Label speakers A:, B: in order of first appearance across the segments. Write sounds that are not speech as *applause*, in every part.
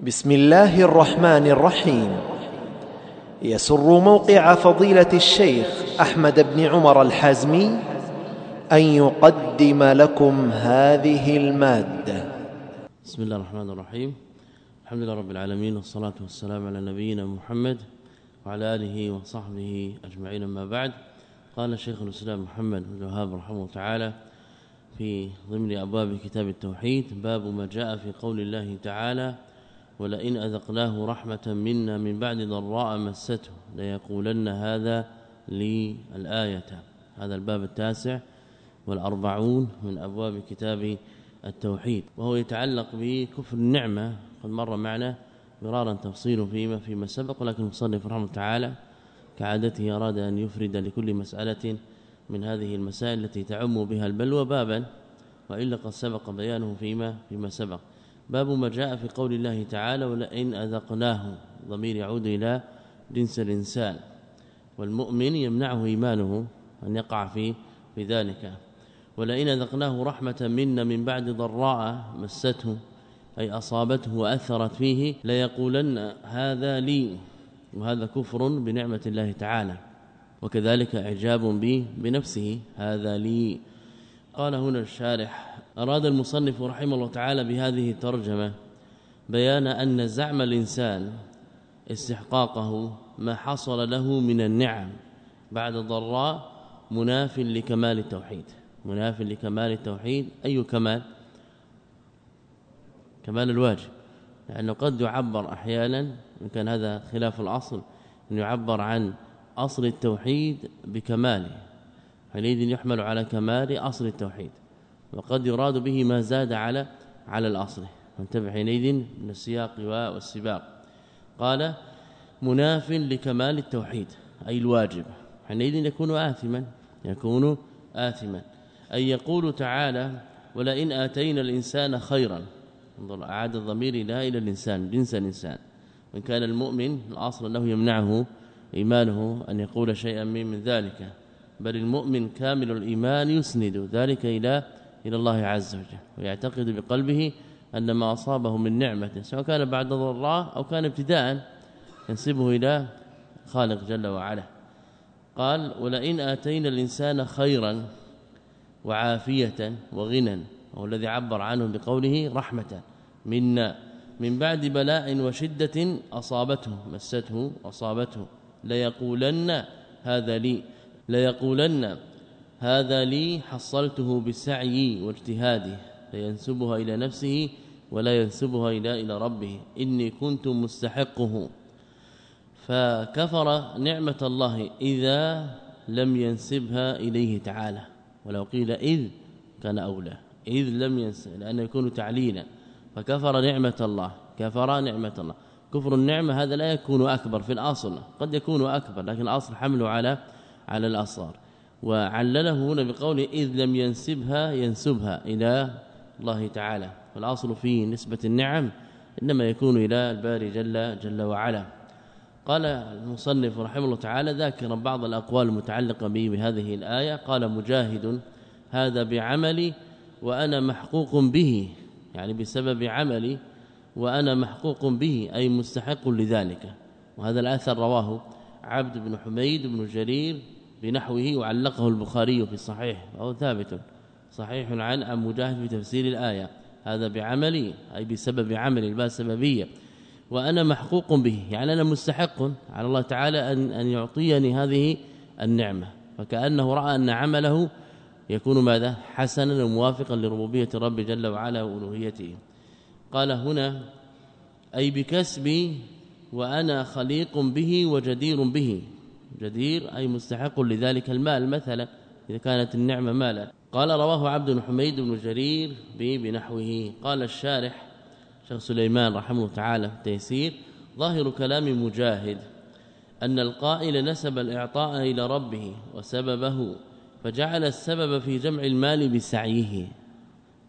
A: بسم الله الرحمن الرحيم. يسر موقع فضيلة الشيخ أحمد بن عمر الحازمي أن يقدم لكم هذه المادة.
B: بسم الله الرحمن الرحيم. الحمد لله رب العالمين والصلاة والسلام على نبينا محمد وعلى آله وصحبه أجمعين. أما بعد قال شيخ الإسلام محمد بن الوهاب رحمه تعالى في ضمن أبواب كتاب التوحيد باب ما جاء في قول الله تعالى ولئن أذقناه رحمة منا من بعد ضراء مسته ليقولن هذا لي الآية. هذا الباب التاسع والأربعون من أبواب كتاب التوحيد وهو يتعلق بكفر النعمة. قد مر معنا مرارا تفصيل فيما فيما سبق ولكن المصنف رحمه الله تعالى كعادته أراد أن يفرد لكل مسألة من هذه المسائل التي تعم بها البلوى بابا والا قد سبق بيانه فيما فيما سبق. باب ما جاء في قول الله تعالى ولئن أذقناه. ضمير يعود إلى جنس الإنسان. والمؤمن يمنعه إيمانه أن يقع في في ذلك. ولئن أذقناه رحمة منا من بعد ضراء مسته أي أصابته وأثرت فيه ليقولن هذا لي وهذا كفر بنعمة الله تعالى. وكذلك إعجاب به بنفسه هذا لي. قال هنا الشارح أراد المصنف رحمه الله تعالى بهذه الترجمة بيان أن زعم الإنسان استحقاقه ما حصل له من النعم بعد ضراء مناف لكمال التوحيد. مناف لكمال التوحيد أي كمال؟ كمال الواجب. لأنه قد يعبر أحيانا إن كان هذا خلاف الأصل إن يعبر عن أصل التوحيد بكماله. حينئذ يحمل على كمال أصل التوحيد. وقد يراد به ما زاد على على الأصل. فانتبه حينئذ من السياق والسباق. قال مناف لكمال التوحيد أي الواجب. حينئذ يكون آثما يكون آثما. أي يقول تعالى ولئن آتينا الإنسان خيرا. انظر أعاد الضمير إلى إلى الإنسان جنس الإنسان. وإن كان المؤمن الأصل أنه يمنعه إيمانه أن يقول شيئا من, من ذلك. بل المؤمن كامل الإيمان يسند ذلك إلى إلى الله عز وجل ويعتقد بقلبه أن ما أصابه من نعمة سواء كان بعد ضراء أو كان ابتداء ينسبه إلى خالق جل وعلا. قال ولئن آتينا الإنسان خيرا وعافية وغنى وهو الذي عبر عنه بقوله رحمة منا من بعد بلاء وشدة أصابته مسته أصابته ليقولن هذا لي ليقولن هذا لي حصلته بالسعي واجتهاده فينسبها إلى نفسه ولا ينسبها إلى إلى ربه. إني كنت مستحقه. فكفر نعمة الله إذا لم ينسبها إليه تعالى. ولو قيل إذ كان أولى. إذ لم ينسب لأنه يكون تعليلا. فكفر نعمة الله. كفر نعمة الله. كفر النعمة هذا لا يكون أكبر في الأصل. قد يكون أكبر لكن الأصل حمله على على الأصغر. وعلله هنا بقوله إذ لم ينسبها ينسبها إلى الله تعالى. فالأصل في نسبة النعم إنما يكون إلى الباري جل جل وعلا. قال المصنف رحمه الله تعالى ذاكرا بعض الأقوال المتعلقة به بهذه الآية. قال مجاهد هذا بعملي وأنا محقوق به يعني بسبب عملي وأنا محقوق به أي مستحق لذلك. وهذا الأثر رواه عبد بن حميد بن جرير بنحوه وعلقه البخاري في الصحيح وهو ثابت. صحيح عن ام مجاهد في تفسير الآية. هذا بعملي أي بسبب عملي الباء سببية. وأنا محقوق به يعني أنا مستحق على الله تعالى ان أن يعطيني هذه النعمة. فكأنه رأى أن عمله يكون ماذا؟ حسنا وموافقا لربوبية الرب جل وعلا وألوهيته. قال هنا أي بكسبي وأنا خليق به وجدير به. جدير أي مستحق لذلك المال مثلا إذا كانت النعمة مالا. قال رواه عبد حميد بن جرير بنحوه قال الشارح شيخ سليمان رحمه تعالى تيسير ظاهر كلام مجاهد أن القائل نسب الإعطاء إلى ربه وسببه فجعل السبب في جمع المال بسعيه.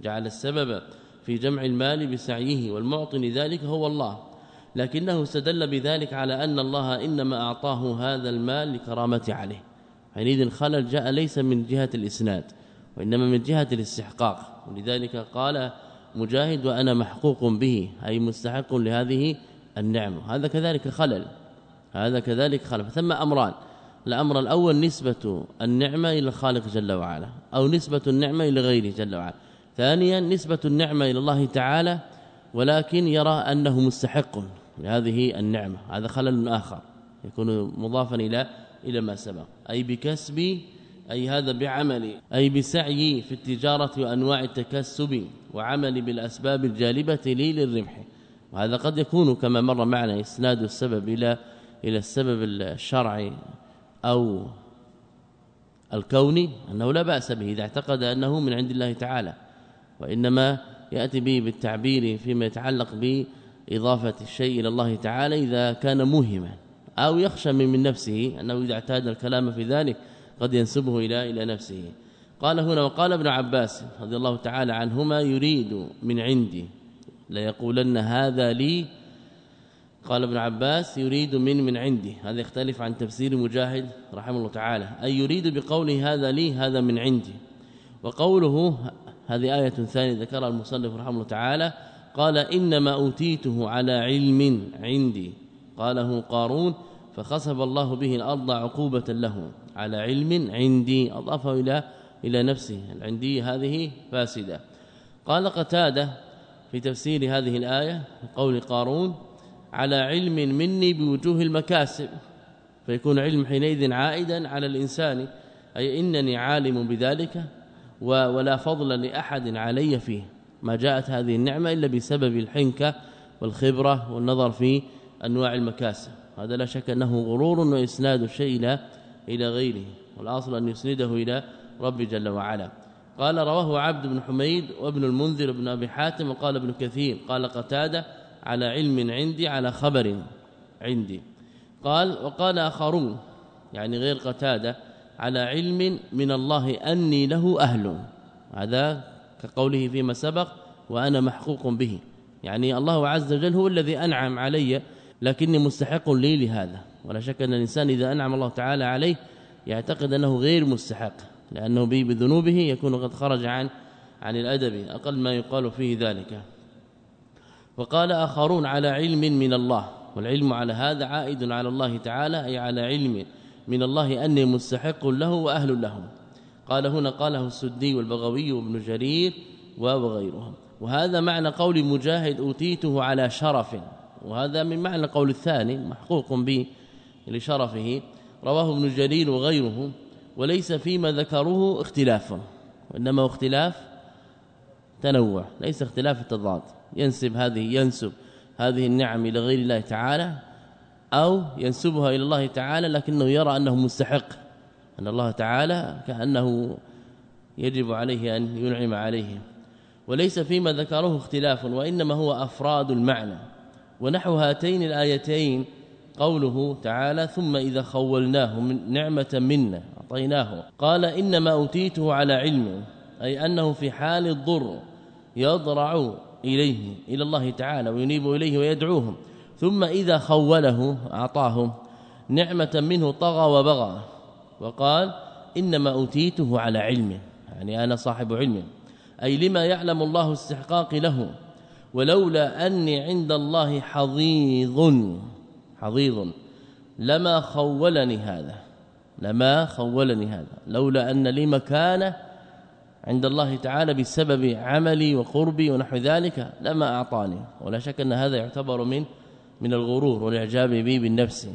B: جعل السبب في جمع المال بسعيه والمعطي لذلك هو الله. لكنه استدل بذلك على أن الله إنما أعطاه هذا المال لكرامته عليه. حينئذ الخلل جاء ليس من جهة الإسناد وإنما من جهة الاستحقاق. ولذلك قال مجاهد وأنا محقوق به أي مستحق لهذه النعمه هذا كذلك خلل. هذا كذلك خلل. ثم أمران. الأمر الأول نسبة النعمة إلى الخالق جل وعلا أو نسبة النعمة إلى غيره جل وعلا. ثانيا نسبة النعمة إلى الله تعالى ولكن يرى أنه مستحق. لهذه النعمة هذا خلل آخر يكون مضافا إلى إلى ما سبق. أي بكسب أي هذا بعمل أي بسعي في التجارة وأنواع التكسب وعمل بالأسباب الجالبة لي للربح. وهذا قد يكون كما مر معنا إسناد السبب إلى إلى السبب الشرعي أو الكوني أنه لا بأس به إذا اعتقد أنه من عند الله تعالى. وإنما يأتي به بالتعبير فيما يتعلق باضافه الشيء إلى الله تعالى إذا كان موهما أو يخشى من, من نفسه أنه إذا اعتاد الكلام في ذلك قد ينسبه إلى إلى نفسه. قال هنا وقال ابن عباس رضي الله تعالى عنهما يريد من عندي ليقولن هذا لي. قال ابن عباس يريد من من عندي. هذا يختلف عن تفسير مجاهد رحمه الله تعالى. أي يريد بقوله هذا لي هذا من عندي. وقوله هذه آية ثانية ذكرها المصنف رحمه الله تعالى. قال إنما أوتيته على علم عندي. قاله قارون فخسف الله به الأرض عقوبة له. على علم عندي أضافه إلى إلى نفسه. العندي هذه؟ فاسدة. قال قتادة في تفسير هذه الآية قول قارون على علم مني بوجوه المكاسب. فيكون علم حينئذ عائدا على الإنسان. أي إنني عالم بذلك ولا فضل لأحد علي فيه. ما جاءت هذه النعمة إلا بسبب الحنكة والخبرة والنظر في أنواع المكاسب. هذا لا شك أنه غرور وإسناد الشيء إلى إلى غيره والأصل أن يسنده إلى رب جل وعلا. قال رواه عبد بن حميد وابن المنذر بن أبي حاتم وقال ابن كثير. قال قتادة على علم عندي على خبر عندي. قال وقال آخرون يعني غير قتادة على علم من الله أني له أهل. هذا كقوله فيما سبق وأنا محقوق به. يعني الله عز وجل هو الذي أنعم علي لكني مستحق لي لهذا. ولا شك أن الإنسان إذا أنعم الله تعالى عليه يعتقد أنه غير مستحق لأنه به بذنوبه يكون قد خرج عن عن الأدب أقل ما يقال فيه ذلك. وقال آخرون على علم من الله والعلم على هذا عائد على الله تعالى أي على علم من الله أني مستحق له وأهل له. قال هنا قاله السدي والبغوي وابن جرير وغيرهم وهذا معنى قول مجاهد أوتيته على شرف. وهذا من معنى القول الثاني محقوق به لشرفه. رواه ابن جرير وغيره. وليس فيما ذكروه اختلاف. وإنما اختلاف تنوع. ليس اختلاف التضاد ينسب هذه ينسب هذه النعم إلى غير الله تعالى أو ينسبها إلى الله تعالى لكنه يرى أنه مستحق. أن الله تعالى كأنه يجب عليه أن ينعم عليه. وليس فيما ذكره اختلاف وإنما هو أفراد المعنى. ونحو هاتين الآيتين قوله تعالى ثم إذا خولناه من نعمة منا أعطيناه. قال إنما أوتيته على علم أي أنه في حال الضر يضرع إليه إلى الله تعالى وينيب إليه ويدعوهم ثم إذا خوله أعطاه. نعمة منه طغى وبغى. وقال إنما أوتيته على علم. يعني أنا صاحب علم. أي لما يعلم الله استحقاق له. ولولا أني عند الله حظيظ حظيظ لما خولني هذا. لما خولني هذا. لولا أن لي مكانة عند الله تعالى بسبب عملي وقربي ونحو ذلك لما أعطاني. ولا شك أن هذا يعتبر من من الغرور والإعجاب به بالنفس.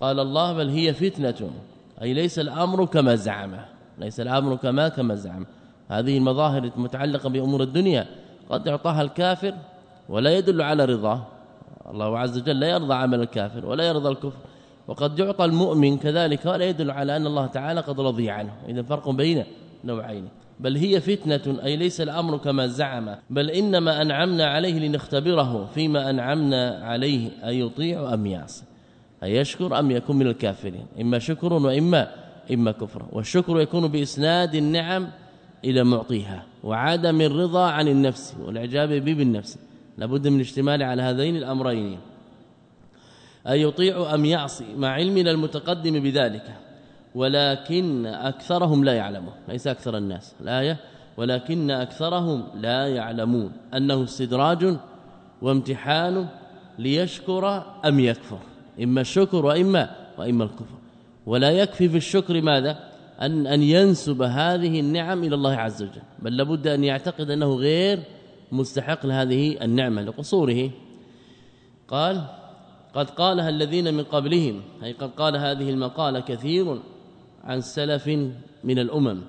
B: قال الله بل هي فتنة. أي ليس الأمر كما زعم. ليس الأمر كما كما زعم. هذه المظاهر المتعلقه بأمور الدنيا. قد يعطاها الكافر ولا يدل على رضاه. الله عز وجل لا يرضى عمل الكافر ولا يرضى الكفر. وقد يعطى المؤمن كذلك ولا يدل على أن الله تعالى قد رضي عنه. إذا فرق بين نوعين. بل هي فتنة أي ليس الأمر كما زعم. بل إنما أنعمنا عليه لنختبره فيما أنعمنا عليه أي يطيع أم يعصي أي يشكر أم يكون من الكافرين؟ إما شكر وإما إما كفر. والشكر يكون بإسناد النعم إلى معطيها وعدم الرضا عن النفس والإعجاب به بالنفس. لابد من الاشتمال على هذين الأمرين. أي يطيع أم يعصي؟ مع علمنا المتقدم بذلك. ولكن أكثرهم لا يعلمون. ليس أكثر الناس. الآية ولكن أكثرهم لا يعلمون. أنه استدراج وامتحان ليشكر أم يكفر. إما الشكر وإما وإما الكفر. ولا يكفي في الشكر ماذا؟ أن أن ينسب هذه النعم إلى الله عز وجل. بل لابد أن يعتقد أنه غير مستحق لهذه النعمة لقصوره. قال قد قالها الذين من قبلهم. أي قد قال هذه المقالة كثير عن سلف من الأمم.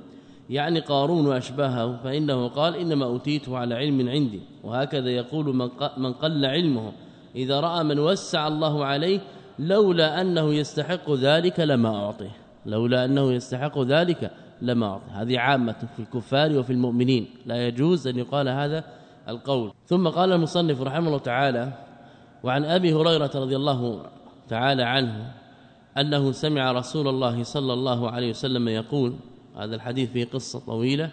B: يعني قارون وأشباهه فإنه قال إنما اوتيته على علم عندي. وهكذا يقول من قل علمه إذا رأى من وسع الله عليه لولا أنه يستحق ذلك لما اعطيه لولا أنه يستحق ذلك لما اعطيه هذه عامة في الكفار وفي المؤمنين. لا يجوز أن يقال هذا القول. ثم قال المصنف رحمه الله تعالى وعن أبي هريرة رضي الله تعالى عنه أنه سمع رسول الله صلى الله عليه وسلم يقول هذا الحديث فيه قصة طويلة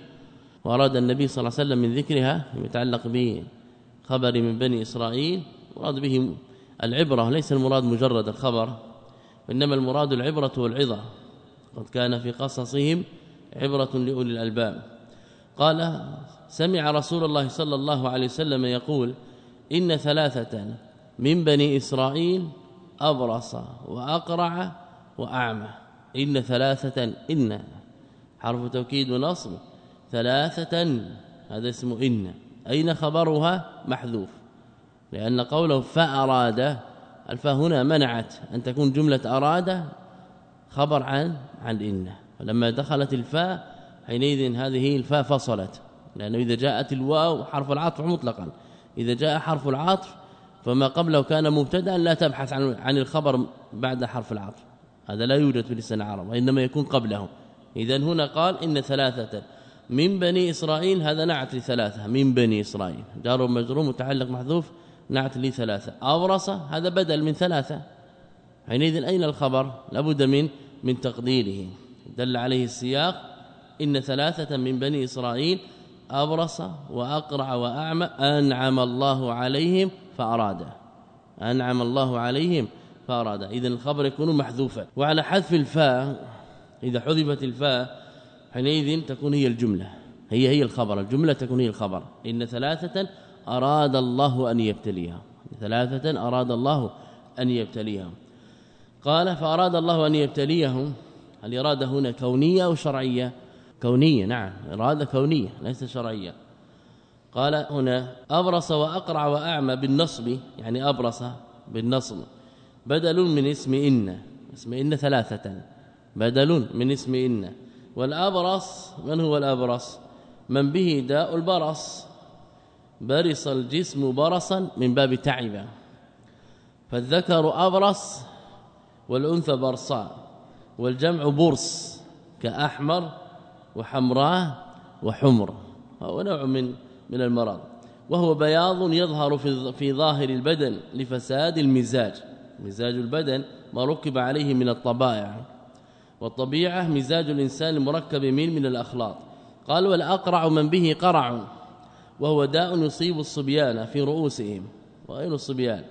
B: وأراد النبي صلى الله عليه وسلم من ذكرها يتعلق بخبر من بني إسرائيل مراد به العبرة ليس المراد مجرد الخبر وانما المراد العبرة والعظة. قد كان في قصصهم عبرة لأولي الألباب. قال سمع رسول الله صلى الله عليه وسلم يقول إن ثلاثة من بني إسرائيل أبرص وأقرع وأعمى. إن ثلاثة إن. حرف توكيد ونصب. ثلاثة هذا اسم إن. أين خبرها؟ محذوف. لأن قوله فأراد الفاء هنا منعت أن تكون جملة أراد خبر عن عن إن ولما دخلت الفاء حينئذ هذه الفاء فصلت. لأنه إذا جاءت الواو حرف العطف مطلقا. إذا جاء حرف العطف فما قبله كان مبتدأ لا تبحث عن عن الخبر بعد حرف العطف. هذا لا يوجد في لسان العرب وإنما يكون قبله اذا هنا قال إن ثلاثة من بني إسرائيل هذا نعت لثلاثة من بني إسرائيل. جار مجرور متعلق محذوف نعت لثلاثه ابرص هذا بدل من ثلاثة. حينئذ أين الخبر؟ لابد من من تقديره. دل عليه السياق إن ثلاثة من بني إسرائيل ابرص وأقرع وأعمى أنعم الله عليهم فاراد أنعم الله عليهم فاراد اذا الخبر يكون محذوفا. وعلى حذف الفاء إذا حذفت الفاء حينئذ تكون هي الجملة. هي هي الخبر. الجملة تكون هي الخبر. إن ثلاثة أراد الله أن يبتليهم ثلاثة أراد الله أن يبتليهم قال فأراد الله أن يبتليهم. الاراده هنا كونية أو شرعية؟ كونية نعم. إرادة كونية ليس شرعية. قال هنا أبرص وأقرع وأعمى بالنصب يعني أبرص بالنصب. بدل من اسم إن اسم إن ثلاثة. بدل من اسم إن. والأبرص من هو الأبرص؟ من به داء البرص. برص الجسم برصا من باب تعب فالذكر أبرص والأنثى برصاء والجمع برص كأحمر وحمراء وحمر. هو نوع من من المرض. وهو بياض يظهر في في ظاهر البدن لفساد المزاج. مزاج البدن ما ركب عليه من الطبائع. والطبيعة مزاج الإنسان المركب من من الاخلاق قال والأقرع من به قرع. وهو داء يصيب الصبيان في رؤوسهم وغير الصبيان.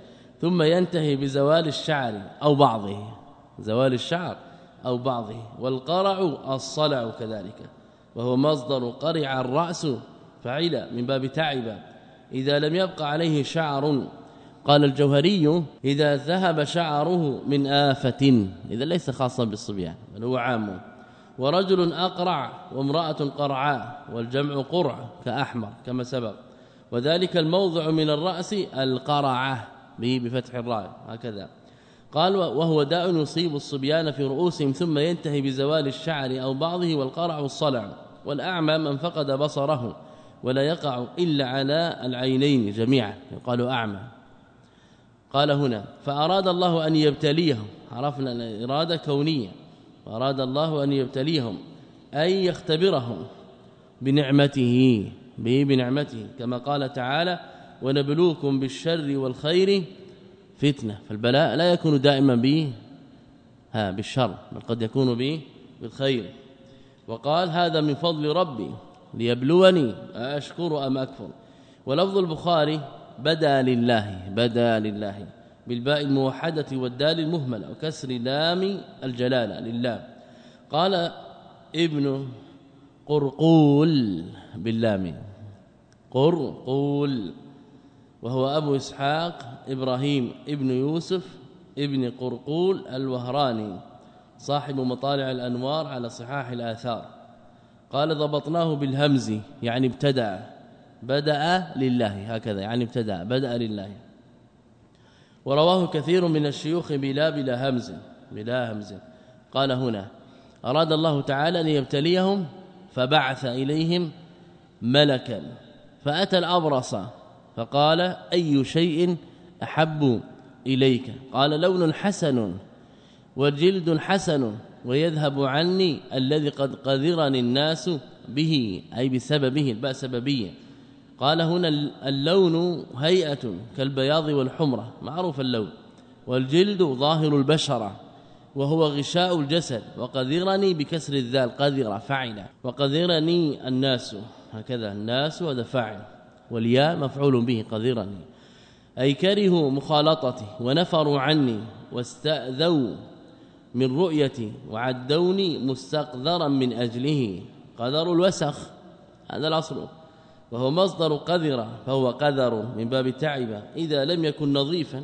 B: ثم ينتهي بزوال الشعر أو بعضه. زوال الشعر أو بعضه. والقرع الصلع كذلك. وهو مصدر قرع الرأس فعل من باب تعب إذا لم يبقى عليه شعر قال الجوهري إذا ذهب شعره من آفة. إذا ليس خاصا بالصبيان بل هو عام. ورجل أقرع وامرأة قرعاء والجمع قرع كأحمر كما سبق. وذلك الموضع من الرأس القرعة به بفتح الراء هكذا. قال وهو داء يصيب الصبيان في رؤوسهم ثم ينتهي بزوال الشعر أو بعضه والقرع الصلع. والأعمى من فقد بصره ولا يقع إلا على العينين جميعا يقال أعمى. قال هنا فأراد الله أن يبتليهم عرفنا الإرادة كونية. فأراد الله أن يبتليهم أي يختبرهم بنعمته به بنعمته. كما قال تعالى ونبلوكم بالشر والخير فتنة. فالبلاء لا يكون دائما به ها بالشر بل قد يكون به بالخير. وقال هذا من فضل ربي ليبلوني اشكر أم أكفر؟ ولفظ البخاري بدا لله بدا لله. بالباء الموحدة والدال المهملة وكسر لام الجلالة لله قال ابن قرقول باللام. قرقول. وهو أبو إسحاق إبراهيم ابن يوسف ابن قرقول الوهراني صاحب مطالع الأنوار على صحاح الآثار. قال ضبطناه بالهمز يعني ابتدأ. بدأ لله هكذا يعني ابتدأ. بدأ لله. ورواه كثير من الشيوخ بلا بلا همز بلا همز. قال هنا أراد الله تعالى أن يبتليهم فبعث إليهم ملكا فأتى الأبرص فقال أي شيء أحب إليك؟ قال لون حسن وجلد حسن ويذهب عني الذي قد قذرني الناس به أي بسببه الباء سببيه قال هنا اللون هيئة كالبياض والحمرة معروف اللون. والجلد ظاهر البشرة وهو غشاء الجسد. وقذرني بكسر الذال قذر فعل وقذرني الناس هكذا الناس هذا فاعل والياء مفعول به قذرني. أي كرهوا مخالطتي ونفروا عني واستأذوا من رؤيتي وعدوني مستقذرا من أجله. قدر الوسخ هذا الأصل. وهو مصدر قذر فهو قذر من باب تعب إذا لم يكن نظيفا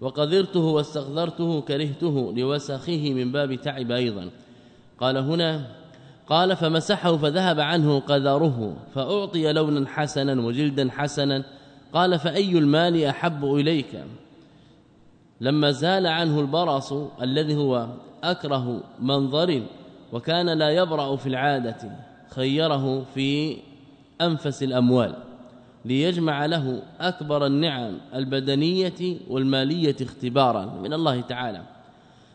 B: وقذرته واستقذرته كرهته لوسخه من باب تعب أيضا. قال هنا قال فمسحه فذهب عنه قذره فأعطي لونا حسنا وجلدا حسنا. قال فأي المال أحب إليك؟ لما زال عنه البرص الذي هو أكره منظر وكان لا يبرأ في العادة خيره في أنفس الأموال ليجمع له أكبر النعم البدنية والمالية اختبارا من الله تعالى.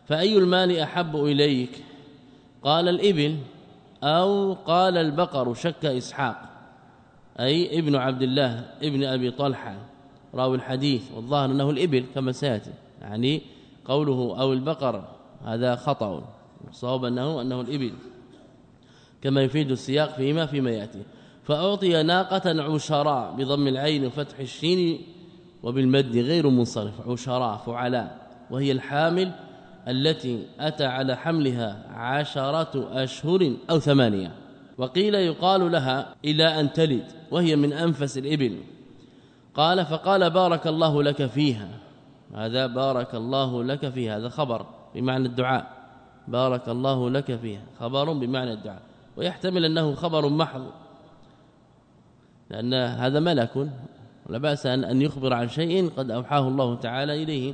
B: فأي المال أحب إليك؟ قال الإبل أو قال البقر شك إسحاق. أي ابن عبد الله ابن أبي طلحة راوي الحديث والظاهر أنه الإبل كما سيأتي. يعني قوله أو البقر هذا خطأ. صواب أنه أنه الإبل كما يفيد السياق فيما فيما يأتي. فأعطي ناقة عشراء بضم العين وفتح الشين وبالمد غير منصرف. عشراء فعلاء. وهي الحامل التي أتى على حملها عشرة أشهر أو ثمانية. وقيل يقال لها إلى أن تلد وهي من أنفس الإبل. قال فقال بارك الله لك فيها. هذا بارك الله لك فيها. هذا خبر بمعنى الدعاء. بارك الله لك فيها. خبر بمعنى الدعاء. ويحتمل أنه خبر محض. لأن هذا ملك لا بأس ان يخبر عن شيء قد أوحاه الله تعالى إليه.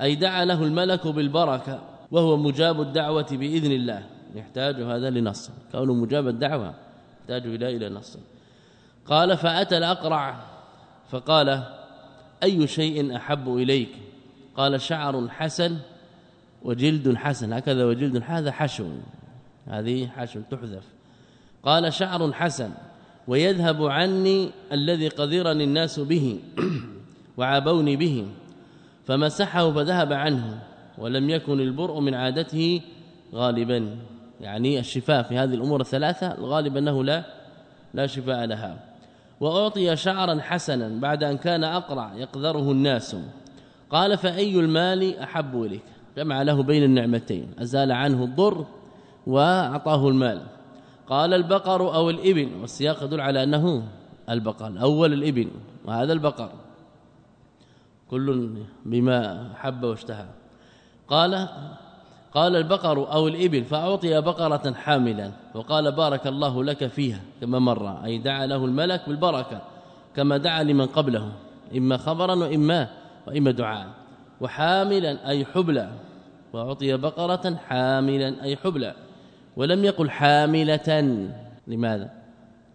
B: أي دعا له الملك بالبركة وهو مجاب الدعوة بإذن الله. يحتاج هذا لنص. كونه مجاب الدعوة يحتاج إلى إلى نص. قال فأتى الأقرع فقال أي شيء أحب إليك؟ قال شعر حسن وجلد حسن. هكذا وجلد هذا حشو. هذه حشو تحذف. قال شعر حسن. ويذهب عني الذي قذرني الناس به *clears throat* وعابوني به فمسحه فذهب عنه ولم يكن البرء من عادته غالبا. يعني الشفاء في هذه الأمور الثلاثة الغالب أنه لا لا شفاء لها. وأعطي شعرا حسنا بعد أن كان أقرع يقذره الناس. قال فأي المال أحب إليك؟ جمع له بين النعمتين. أزال عنه الضر وأعطاه المال. قال البقر أو الإبل والسياق يدل على أنه البقر أول الإبل وهذا البقر. كل بما حب واشتهى. قال قال البقر أو الإبل فأعطي بقرة حاملا وقال بارك الله لك فيها كما مر أي دعا له الملك بالبركة كما دعا لمن قبله إما خبرا وإما وإما دعاء. وحاملا أي حبلا وأعطي بقرة حاملا أي حبلا. ولم يقل حاملة. لماذا؟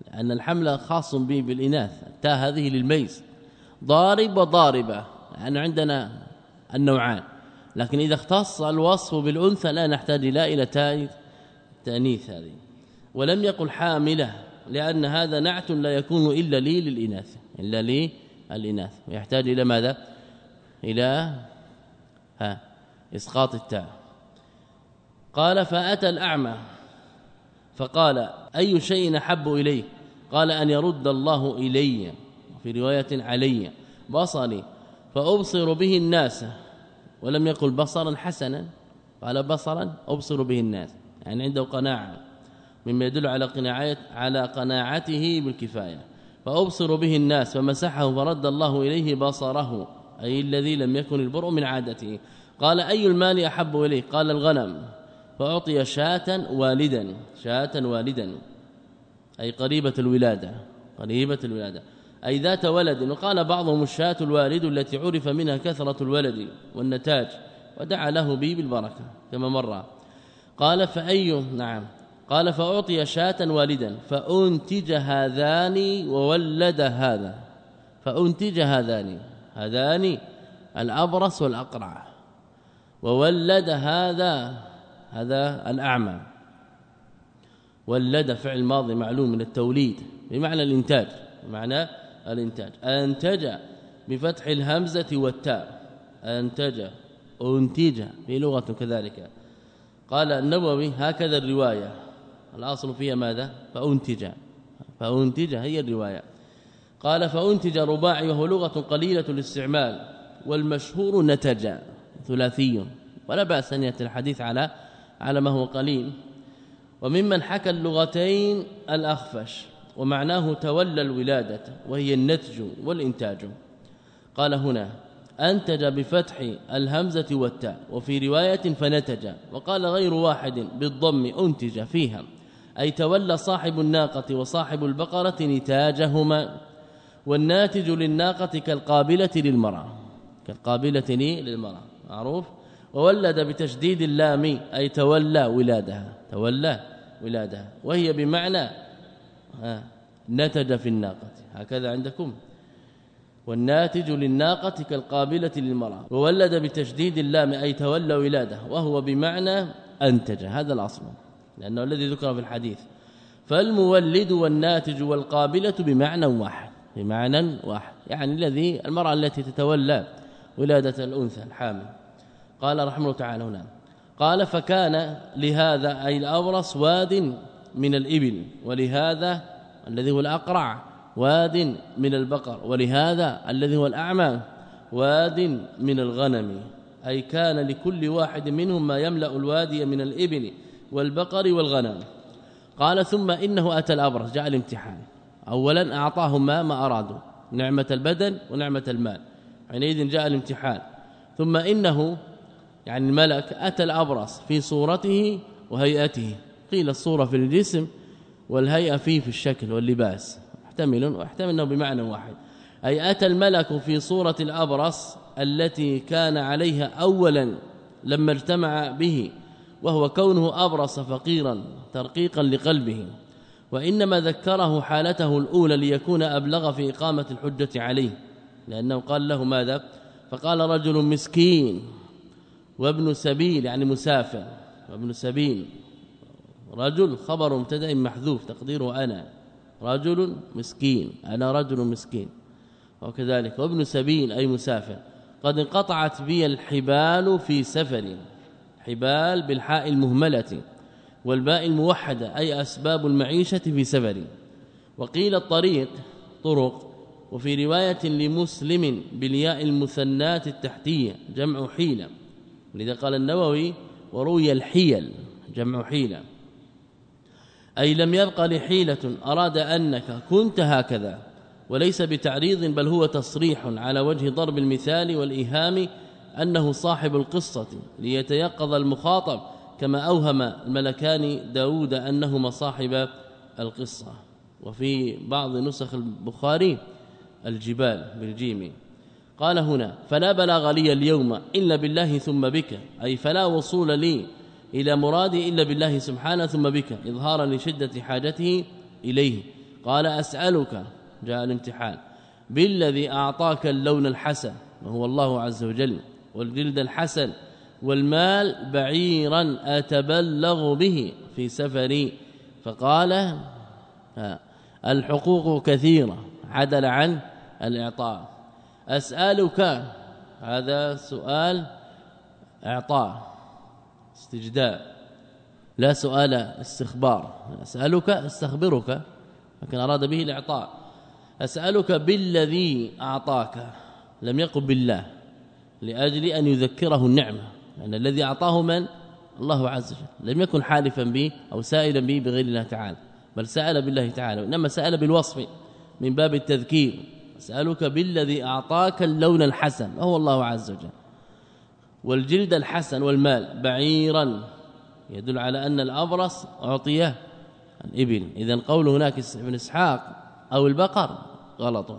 B: لأن الحمل خاص به بالإناث تا هذه للميز. ضارب وضاربة لأن عندنا النوعان. لكن إذا اختص الوصف بالأنثى لا نحتاج لا إلى تاء تأنيث هذه. ولم يقل حاملة لأن هذا نعت لا يكون إلا لي للإناث. إلا لي الإناث. ويحتاج إلى ماذا؟ إلى ها إسقاط التاء. قال فأتى الأعمى فقال أي شيء أحب إليه؟ قال أن يرد الله إلي في رواية علي بصري فأبصر به الناس ولم يقل بصرا حسنا. قال بصرا أبصر به الناس يعني عنده قناعة مما يدل على قناعه على قناعته بالكفاية. فأبصر به الناس فمسحه فرد الله إليه بصره أي الذي لم يكن البرء من عادته. قال أي المال أحب إليه؟ قال الغنم. فأعطي شاة والدا شاة والدا أي قريبة الولادة قريبة الولادة. أي ذات ولد وقال بعضهم الشاة الوالد التي عرف منها كثرة الولد والنتاج ودعا له به بالبركة كما مر. قال فأي نعم. قال فأعطي شاة والدا فأنتج هذان وولد هذا. فأنتج هذان هذان الأبرص والأقرع. وولد هذا هذا الأعمى. ولد فعل ماضي معلوم من التوليد بمعنى الإنتاج بمعنى الإنتاج. أنتج بفتح الهمزة والتاء. أنتج أنتج في لغة كذلك. قال النووي هكذا الرواية. الأصل فيها ماذا؟ فأنتج. فأنتج هي الرواية. قال فأنتج رباعي وهو لغة قليلة الاستعمال والمشهور نتج ثلاثي. ولا بأس أن يأتي الحديث على على ما هو قليل. وممن حكى اللغتين الأخفش ومعناه تولى الولادة وهي النتج والإنتاج. قال هنا أنتج بفتح الهمزة والتاء وفي رواية فنتج وقال غير واحد بالضم أنتج فيها. أي تولى صاحب الناقة وصاحب البقرة نتاجهما والناتج للناقة كالقابلة للمرأة. كالقابلة للمرأة معروف؟ وولد بتشديد اللام أي تولى ولادها. تولى ولادها. وهي بمعنى نتج في الناقة. هكذا عندكم. والناتج للناقة كالقابلة للمرأة. وولد بتشديد اللام أي تولى ولاده وهو بمعنى أنتج. هذا الأصل. لأنه الذي ذكر في الحديث. فالمولد والناتج والقابلة بمعنى واحد. بمعنى واحد. يعني الذي المرأة التي تتولى ولادة الأنثى الحامل. قال رحمه الله تعالى هنا قال فكان لهذا أي الأبرص واد من الإبل ولهذا الذي هو الأقرع واد من البقر ولهذا الذي هو الأعمى واد من الغنم أي كان لكل واحد منهم ما يملأ الوادي من الإبل والبقر والغنم. قال ثم إنه أتى الأبرص جاء الامتحان اولا اعطاهم ما ما أرادوا نعمة البدن ونعمة المال حينئذ جاء الامتحان ثم إنه يعني الملك أتى الأبرص في صورته وهيئته. قيل الصورة في الجسم والهيئة فيه في الشكل واللباس. محتمل واحتمل إنه بمعنى واحد. أي أتى الملك في صورة الأبرص التي كان عليها اولا لما اجتمع به وهو كونه أبرص فقيرا ترقيقا لقلبه. وإنما ذكره حالته الأولى ليكون أبلغ في إقامة الحجة عليه لأنه قال له ماذا؟ فقال رجل مسكين. وابن سبيل يعني مسافر وابن سبيل. رجل خبر مبتدأ محذوف تقديره أنا. رجل مسكين أنا رجل مسكين. وكذلك وابن سبيل أي مسافر. قد انقطعت بي الحبال في سفر حبال بالحاء المهملة والباء الموحدة أي أسباب المعيشة في سفر. وقيل الطريق طرق. وفي رواية لمسلم بالياء المثنات التحتية جمع حيلة. لذا قال النووي وروي الحيل جمع حيلة. أي لم يبق لحيلة أراد أنك كنت هكذا وليس بتعريض بل هو تصريح على وجه ضرب المثال والإيهام أنه صاحب القصة ليتيقظ المخاطب كما أوهم الملكان داود أنهما صاحب القصة. وفي بعض نسخ البخاري الجبال بالجيم. قال هنا فلا بلاغ لي اليوم إلا بالله ثم بك. أي فلا وصول لي إلى مرادي إلا بالله سبحانه ثم بك. إظهارا لشدة حاجته إليه. قال أسألك. جاء الامتحان. بالذي أعطاك اللون الحسن. وهو الله عز وجل. والجلد الحسن والمال بعيرا أتبلغ به في سفري. فقال الحقوق كثيرة. عدل عن الإعطاء. أسألك هذا سؤال إعطاء استجداء لا سؤال استخبار. أسألك أستخبرك لكن أراد به الإعطاء. أسألك بالذي أعطاك لم يقل بالله لأجل أن يذكره النعمة. لأن الذي أعطاه من؟ الله عز وجل. لم يكن حالفا به أو سائلا به بغير الله تعالى بل سأل بالله تعالى. وإنما سأل بالوصف من باب التذكير. أسألك بالذي أعطاك اللون الحسن وهو الله عز وجل. والجلد الحسن والمال بعيرا يدل على أن الأبرص أعطيه الإبل. اذا قول هناك ابن إسحاق أو البقر غلط.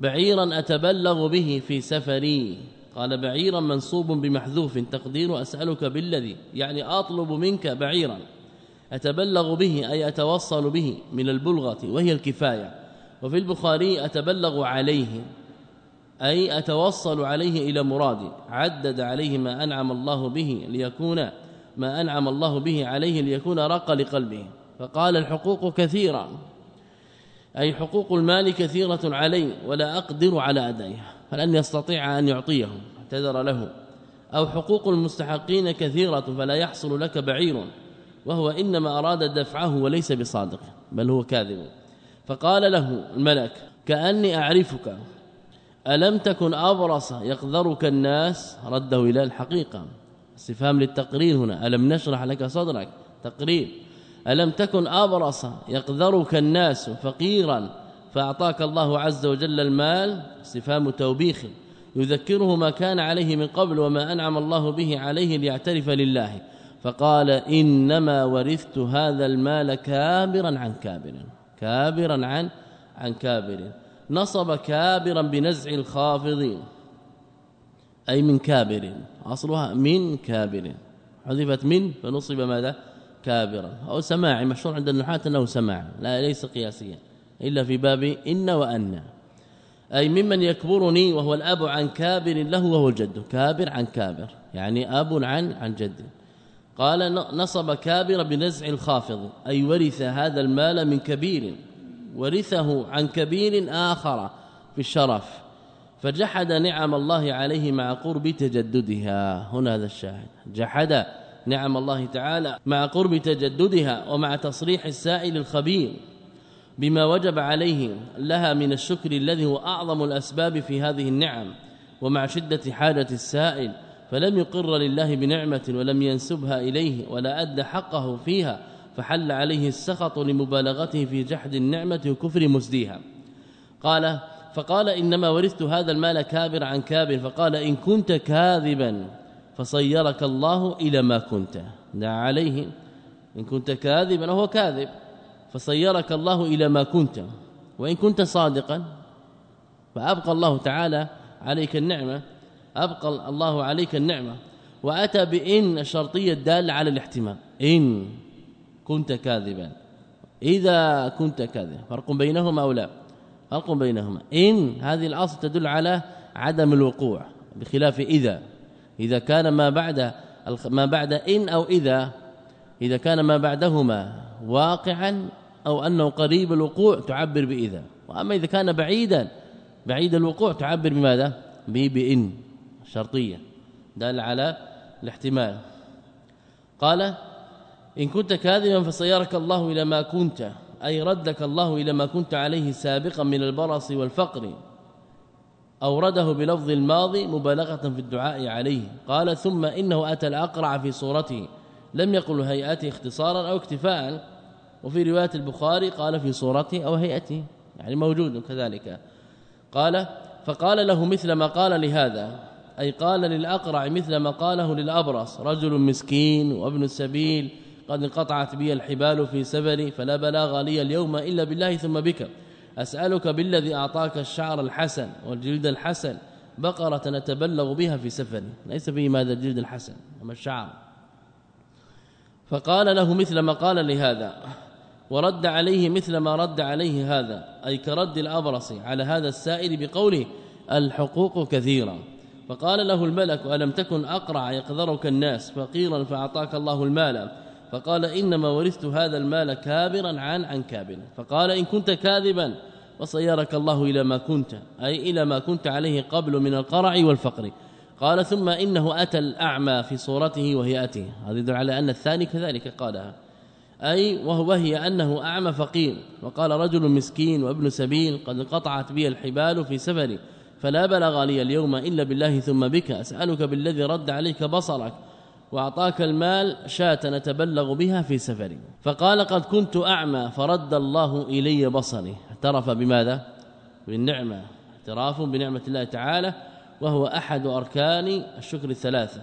B: بعيرا أتبلغ به في سفري. قال بعيرا منصوب بمحذوف تقدير أسألك بالذي يعني أطلب منك بعيرا. أتبلغ به أي أتوصل به من البلغة وهي الكفاية. وفي البخاري أتبلغ عليه أي أتوصل عليه إلى مرادي عدد عليه ما أنعم الله به ليكون ما أنعم الله به عليه ليكون رق لقلبه. فقال الحقوق كثيرا أي حقوق المال كثيرة علي ولا أقدر على أدائها فلن يستطيع أن يعطيه اعتذر له. أو حقوق المستحقين كثيرة فلا يحصل لك بعير وهو إنما أراد دفعه وليس بصادق بل هو كاذب. فقال له الملك كأني أعرفك ألم تكن أبرص يقذرك الناس؟ رده إلى الحقيقة. استفهام للتقرير هنا. ألم نشرح لك صدرك؟ تقرير. ألم تكن أبرص يقذرك الناس فقيرا فأعطاك الله عز وجل المال؟ استفهام توبيخ. يذكره ما كان عليه من قبل وما أنعم الله به عليه ليعترف لله. فقال إنما ورثت هذا المال كابرا عن كابر. كابرا عن عن كابر. نصب كابرا بنزع الخافضين. أي من كابر. أصلها من كابر. حذفت من فنصب ماذا؟ كابرا. أو سماعي مشهور عند النحاة أنه سماع. لا ليس قياسيا. إلا في باب إن وأن. أي ممن يكبرني وهو الأب عن كابر له وهو الجد. كابر عن كابر. يعني أب عن عن جد. قال نصب كابر بنزع الخافض أي ورث هذا المال من كبير ورثه عن كبير آخر في الشرف فجحد نعم الله عليه مع قرب تجددها. هنا هذا الشاهد. جحد نعم الله تعالى مع قرب تجددها ومع تصريح السائل الخبير بما وجب عليه لها من الشكر الذي هو أعظم الأسباب في هذه النعم ومع شدة حاجة السائل فلم يقر لله بنعمة ولم ينسبها إليه ولا أدى حقه فيها فحل عليه السخط لمبالغته في جحد النعمة وكفر مسديها. قال فقال إنما ورثت هذا المال كابر عن كابر فقال إن كنت كاذبا فصيرك الله إلى ما كنت. دعا عليه إن كنت كاذبا وهو كاذب فصيرك الله إلى ما كنت. وإن كنت صادقا فأبقى الله تعالى عليك النعمة. أبقى الله عليك النعمة. وأتى بإن الشرطية الدالة على الاحتمال. إن كنت كاذبا. إذا كنت كاذبا. فرق بينهما أو لا؟ فرق بينهما. إن هذه الأصل تدل على عدم الوقوع بخلاف إذا. إذا كان ما بعد ما بعد إن أو إذا إذا كان ما بعدهما واقعا أو أنه قريب الوقوع تعبر بإذا. وأما إذا كان بعيدا بعيد الوقوع تعبر بماذا؟ بإن. شرطية دل على الاحتمال. قال إن كنت كاذبا فسيرك الله إلى ما كنت أي ردك الله إلى ما كنت عليه سابقا من البرص والفقر أورده بلفظ الماضي مبالغة في الدعاء عليه. قال ثم إنه أتى الأقرع في صورته لم يقل هيئته اختصارا أو اكتفاء. وفي رواية البخاري قال في صورته أو هيئته يعني موجود كذلك. قال فقال له مثل ما قال لهذا. أي قال للأقرع مثل ما قاله للأبرص رجل مسكين وابن السبيل قد انقطعت بي الحبال في سفري فلا بلاغ لي اليوم إلا بالله ثم بك. أسألك بالذي أعطاك الشعر الحسن والجلد الحسن بقرة نتبلغ بها في سفري. ليس فيه ماذا الجلد الحسن أما الشعر. فقال له مثل ما قال لهذا ورد عليه مثل ما رد عليه هذا أي كرد الأبرص على هذا السائل بقوله الحقوق كثيرة. فقال له الملك ألم تكن أقرع يقذرك الناس؟ فقيرا فأعطاك الله المال. فقال إنما ورثت هذا المال كابرا عن عن كابر فقال إن كنت كاذبا وصيرك الله إلى ما كنت أي إلى ما كنت عليه قبل من القرع والفقر. قال ثم إنه أتى الأعمى في صورته وهيئته هذا يدل على أن الثاني كذلك قالها. أي وهو هي أنه أعمى فقير. وقال رجل مسكين وابن سبيل قد انقطعت بي الحبال في سفري. فلا بلغ لي اليوم إلا بالله ثم بك. أسألك بالذي رد عليك بصرك وأعطاك المال شاة نتبلغ بها في سفري. فقال قد كنت أعمى فرد الله إلي بصري. اعترف بماذا؟ بالنعمة. اعتراف بنعمة الله تعالى وهو أحد أركان الشكر الثلاثة.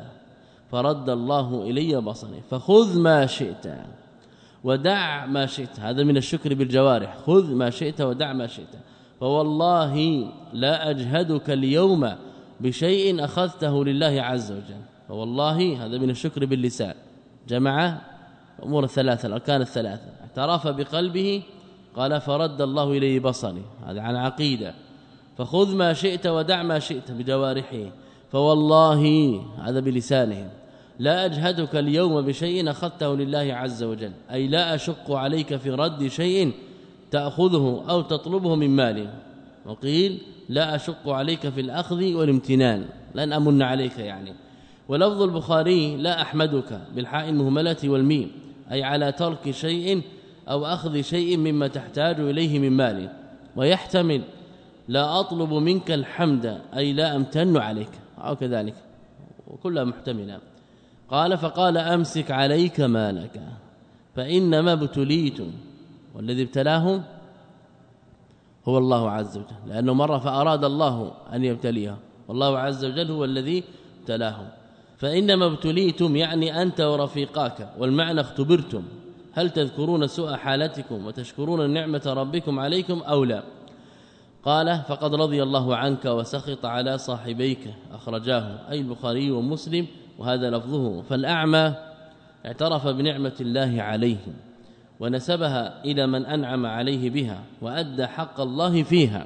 B: فرد الله إلي بصري. فخذ ما شئت ودع ما شئت. هذا من الشكر بالجوارح. خذ ما شئت ودع ما شئت. فوالله لا أجهدك اليوم بشيء أخذته لله عز وجل. فوالله هذا من الشكر باللسان. جمع أمور الثلاثة الأركان الثلاثة. اعترف بقلبه قال فرد الله إليه بصري. هذا عن عقيدة. فخذ ما شئت ودع ما شئت بجوارحه. فوالله هذا بلسانه. لا أجهدك اليوم بشيء أخذته لله عز وجل. أي لا أشق عليك في رد شيء تأخذه أو تطلبه من مال. وقيل لا أشق عليك في الأخذ والامتنان لن أمن عليك يعني. ولفظ البخاري لا أحمدك بالحاء المهملة والميم أي على ترك شيء أو أخذ شيء مما تحتاج إليه من مال. ويحتمل لا أطلب منك الحمد أي لا أمتن عليك أو كذلك. وكلها محتملة. قال فقال أمسك عليك مالك فإنما ابتليت. والذي ابتلاهم هو الله عز وجل لأنه مر فأراد الله أن يبتليه والله عز وجل هو الذي ابتلاهم. فإنما ابتليتم يعني أنت ورفيقاك والمعنى اختبرتم هل تذكرون سوء حالتكم وتشكرون نعمة ربكم عليكم أو لا؟ قال فقد رضي الله عنك وسخط على صاحبيك أخرجاه أي البخاري ومسلم وهذا لفظه. فالأعمى اعترف بنعمة الله عليهم. ونسبها إلى من أنعم عليه بها وأدى حق الله فيها.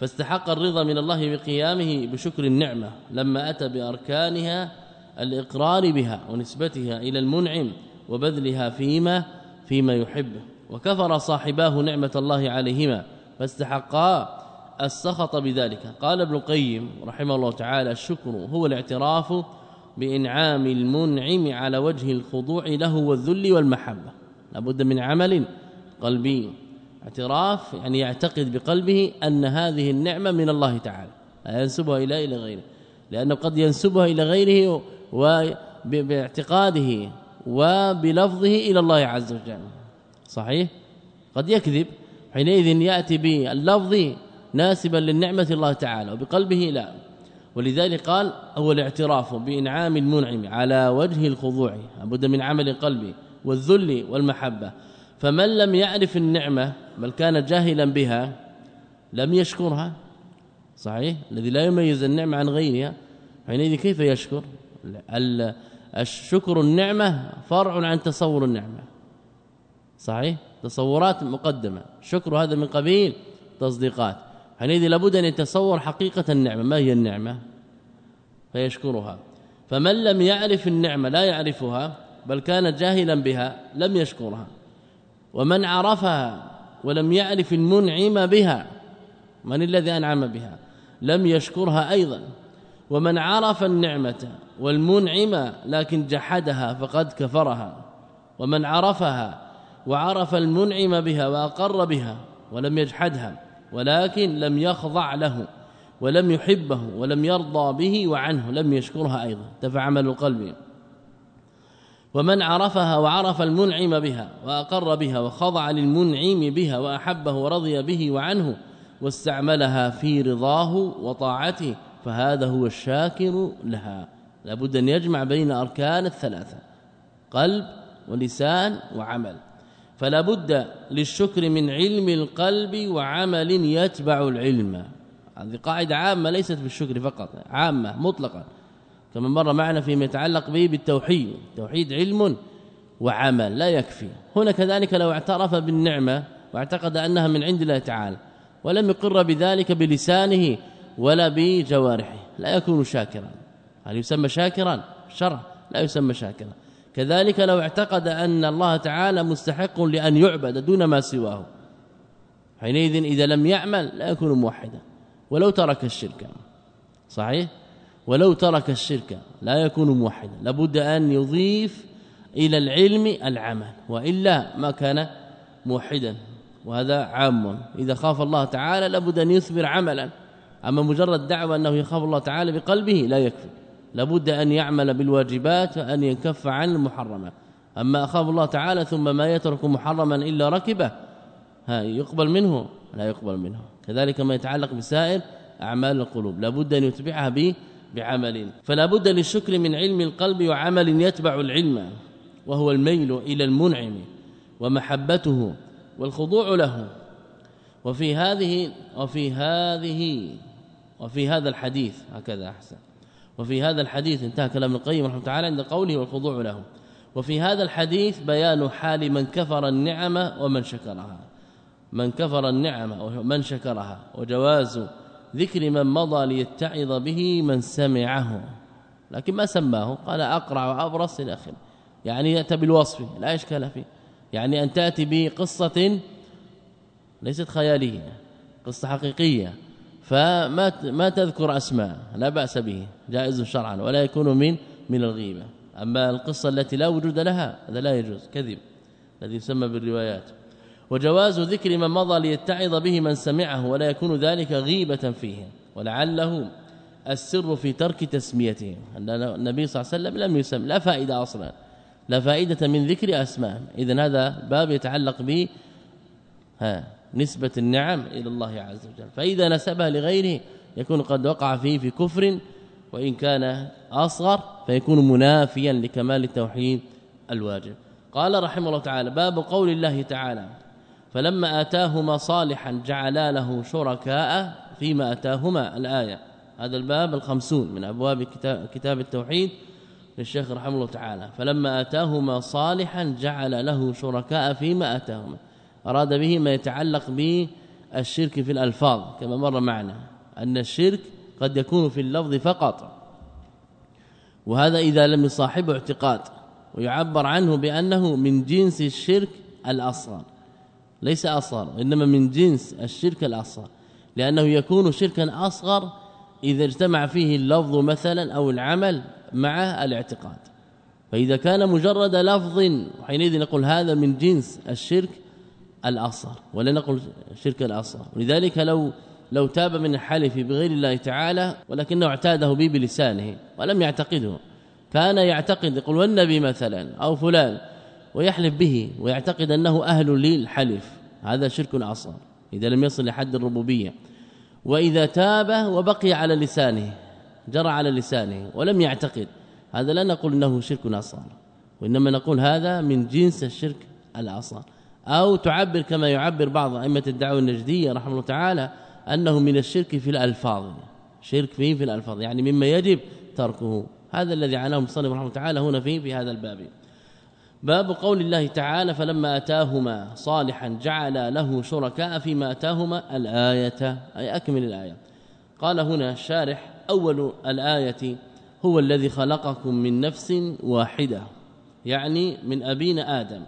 B: فاستحق الرضا من الله بقيامه بشكر النعمة لما أتى بأركانها الإقرار بها ونسبتها إلى المنعم وبذلها فيما فيما يحبه. وكفر صاحباه نعمة الله عليهما فاستحقا السخط بذلك. قال ابن القيم رحمه الله تعالى الشكر هو الاعتراف بإنعام المنعم على وجه الخضوع له والذل والمحبة. لابد من عمل قلبي اعتراف يعني يعتقد بقلبه أن هذه النعمة من الله تعالى لا ينسبها إلى إلى غيره لأنه قد ينسبها إلى غيره وباعتقاده وبلفظه إلى الله عز وجل صحيح؟ قد يكذب حينئذ يأتي باللفظ ناسبا للنعمة الله تعالى وبقلبه لا ولذلك قال هو الاعتراف بإنعام المنعم على وجه الخضوع لابد من عمل قلبي والذل والمحبة. فمن لم يعرف النعمة بل كان جاهلا بها لم يشكرها. صحيح؟ الذي لا يميز النعمة عن غيرها. حينئذ كيف يشكر؟ الشكر النعمة فرع عن تصور النعمة. صحيح؟ تصورات مقدمة. شكر هذا من قبيل تصديقات. حينئذ لابد أن يتصور حقيقة النعمة. ما هي النعمة؟ فيشكرها. فمن لم يعرف النعمة لا يعرفها بل كان جاهلا بها لم يشكرها. ومن عرفها ولم يعرف المنعم بها من الذي أنعم بها؟ لم يشكرها أيضا. ومن عرف النعمة والمنعم لكن جحدها فقد كفرها. ومن عرفها وعرف المنعم بها وأقر بها ولم يجحدها ولكن لم يخضع له ولم يحبه ولم يرضى به وعنه لم يشكرها أيضا. دفع عمل القلب ومن عرفها وعرف المنعم بها وأقر بها وخضع للمنعم بها وأحبه ورضي به وعنه واستعملها في رضاه وطاعته فهذا هو الشاكر لها. لابد أن يجمع بين أركان الثلاثة قلب ولسان وعمل. فلا بد للشكر من علم القلب وعمل يتبع العلم. هذه قاعدة عامة ليست بالشكر فقط عامة مطلقا. كما مر معنا فيما يتعلق به بالتوحيد التوحيد علم وعمل لا يكفي. هنا كذلك لو اعترف بالنعمة واعتقد أنها من عند الله تعالى ولم يقر بذلك بلسانه ولا بجوارحه لا يكون شاكرا. هل يسمى شاكرا؟ شرع لا يسمى شاكرا. كذلك لو اعتقد أن الله تعالى مستحق لأن يعبد دون ما سواه حينئذ إذا لم يعمل لا يكون موحدا ولو ترك الشرك. صحيح؟ ولو ترك الشرك لا يكون موحدا. لابد أن يضيف إلى العلم العمل وإلا ما كان موحدا وهذا عام. إذا خاف الله تعالى لابد أن يثمر عملا أما مجرد دعوة أنه يخاف الله تعالى بقلبه لا يكفي. لابد أن يعمل بالواجبات وأن ينكف عن المحرمات أما أخاف الله تعالى ثم ما يترك محرما إلا ركبه ها يقبل منه؟ لا يقبل منه. كذلك ما يتعلق بسائر أعمال القلوب. لابد أن يتبعها به بعمل. فلا بد للشكر من علم القلب وعمل يتبع العلم وهو الميل إلى المنعم ومحبته والخضوع له. وفي هذه وفي هذه وفي هذا الحديث هكذا أحسن. وفي هذا الحديث انتهى كلام القيم رحمه تعالى عند قوله والخضوع له. وفي هذا الحديث بيان حال من كفر النعمه ومن شكرها. من كفر النعمه ومن شكرها وجواز ذكر من مضى ليتعظ به من سمعه. لكن ما سماه؟ قال أقرع وأبرص إلى آخره. يعني ياتي بالوصف لا إشكال فيه. يعني أن تأتي بقصة ليست خيالية قصة حقيقية. فما ما تذكر أسماء لا بأس به جائز شرعا ولا يكون من من الغيبة. أما القصة التي لا وجود لها هذا لا يجوز. كذب الذي يسمى بالروايات. وجواز ذكر من مضى ليتعظ به من سمعه ولا يكون ذلك غيبة فيه. ولعله السر في ترك تسميته. أن النبي صلى الله عليه وسلم لم يسم لا فائدة أصلا. لا فائدة من ذكر أسماء. إذن هذا باب يتعلق به ها نسبة النعم إلى الله عز وجل. فإذا نسبها لغيره يكون قد وقع فيه في كفر وإن كان أصغر فيكون منافيا لكمال التوحيد الواجب. قال رحمه الله تعالى باب قول الله تعالى فلما آتاهما صالحا جعلا له شركاء فيما آتاهما. الآية هذا الباب الخمسون من أبواب كتاب, كتاب التوحيد للشيخ رحمه الله تعالى. فلما آتاهما صالحا جعل له شركاء فيما آتاهما. أراد به ما يتعلق بالشرك في الألفاظ كما مر معنا أن الشرك قد يكون في اللفظ فقط. وهذا إذا لم يصاحبه اعتقاد ويعبر عنه بأنه من جنس الشرك الأصغر. ليس أصغر إنما من جنس الشرك الأصغر لأنه يكون شركا أصغر إذا اجتمع فيه اللفظ مثلا أو العمل مع الاعتقاد. فإذا كان مجرد لفظ حينئذ نقول هذا من جنس الشرك الأصغر ولا نقول شرك الأصغر. ولذلك لو لو تاب من الحلف بغير الله تعالى ولكنه اعتاده به بلسانه ولم يعتقده كان يعتقد يقول والنبي مثلا أو فلان ويحلف به ويعتقد أنه أهل للحلف. هذا شرك أصغر. إذا لم يصل لحد الربوبية. وإذا تاب وبقي على لسانه جرى على لسانه ولم يعتقد هذا لا نقول إنه شرك أصغر. وإنما نقول هذا من جنس الشرك الأصغر. أو تعبر كما يعبر بعض أئمة الدعوة النجدية رحمه الله تعالى أنه من الشرك في الألفاظ. شرك فيه في الألفاظ يعني مما يجب تركه. هذا الذي عناه المصنف رحمه الله تعالى هنا فيه في هذا الباب. باب قول الله تعالى فلما آتاهما صالحا جعل له شركاء فيما آتاهما الآية أي أكمل الآية. قال هنا الشارح أول الآية هو الذي خلقكم من نفس واحدة يعني من أبينا آدم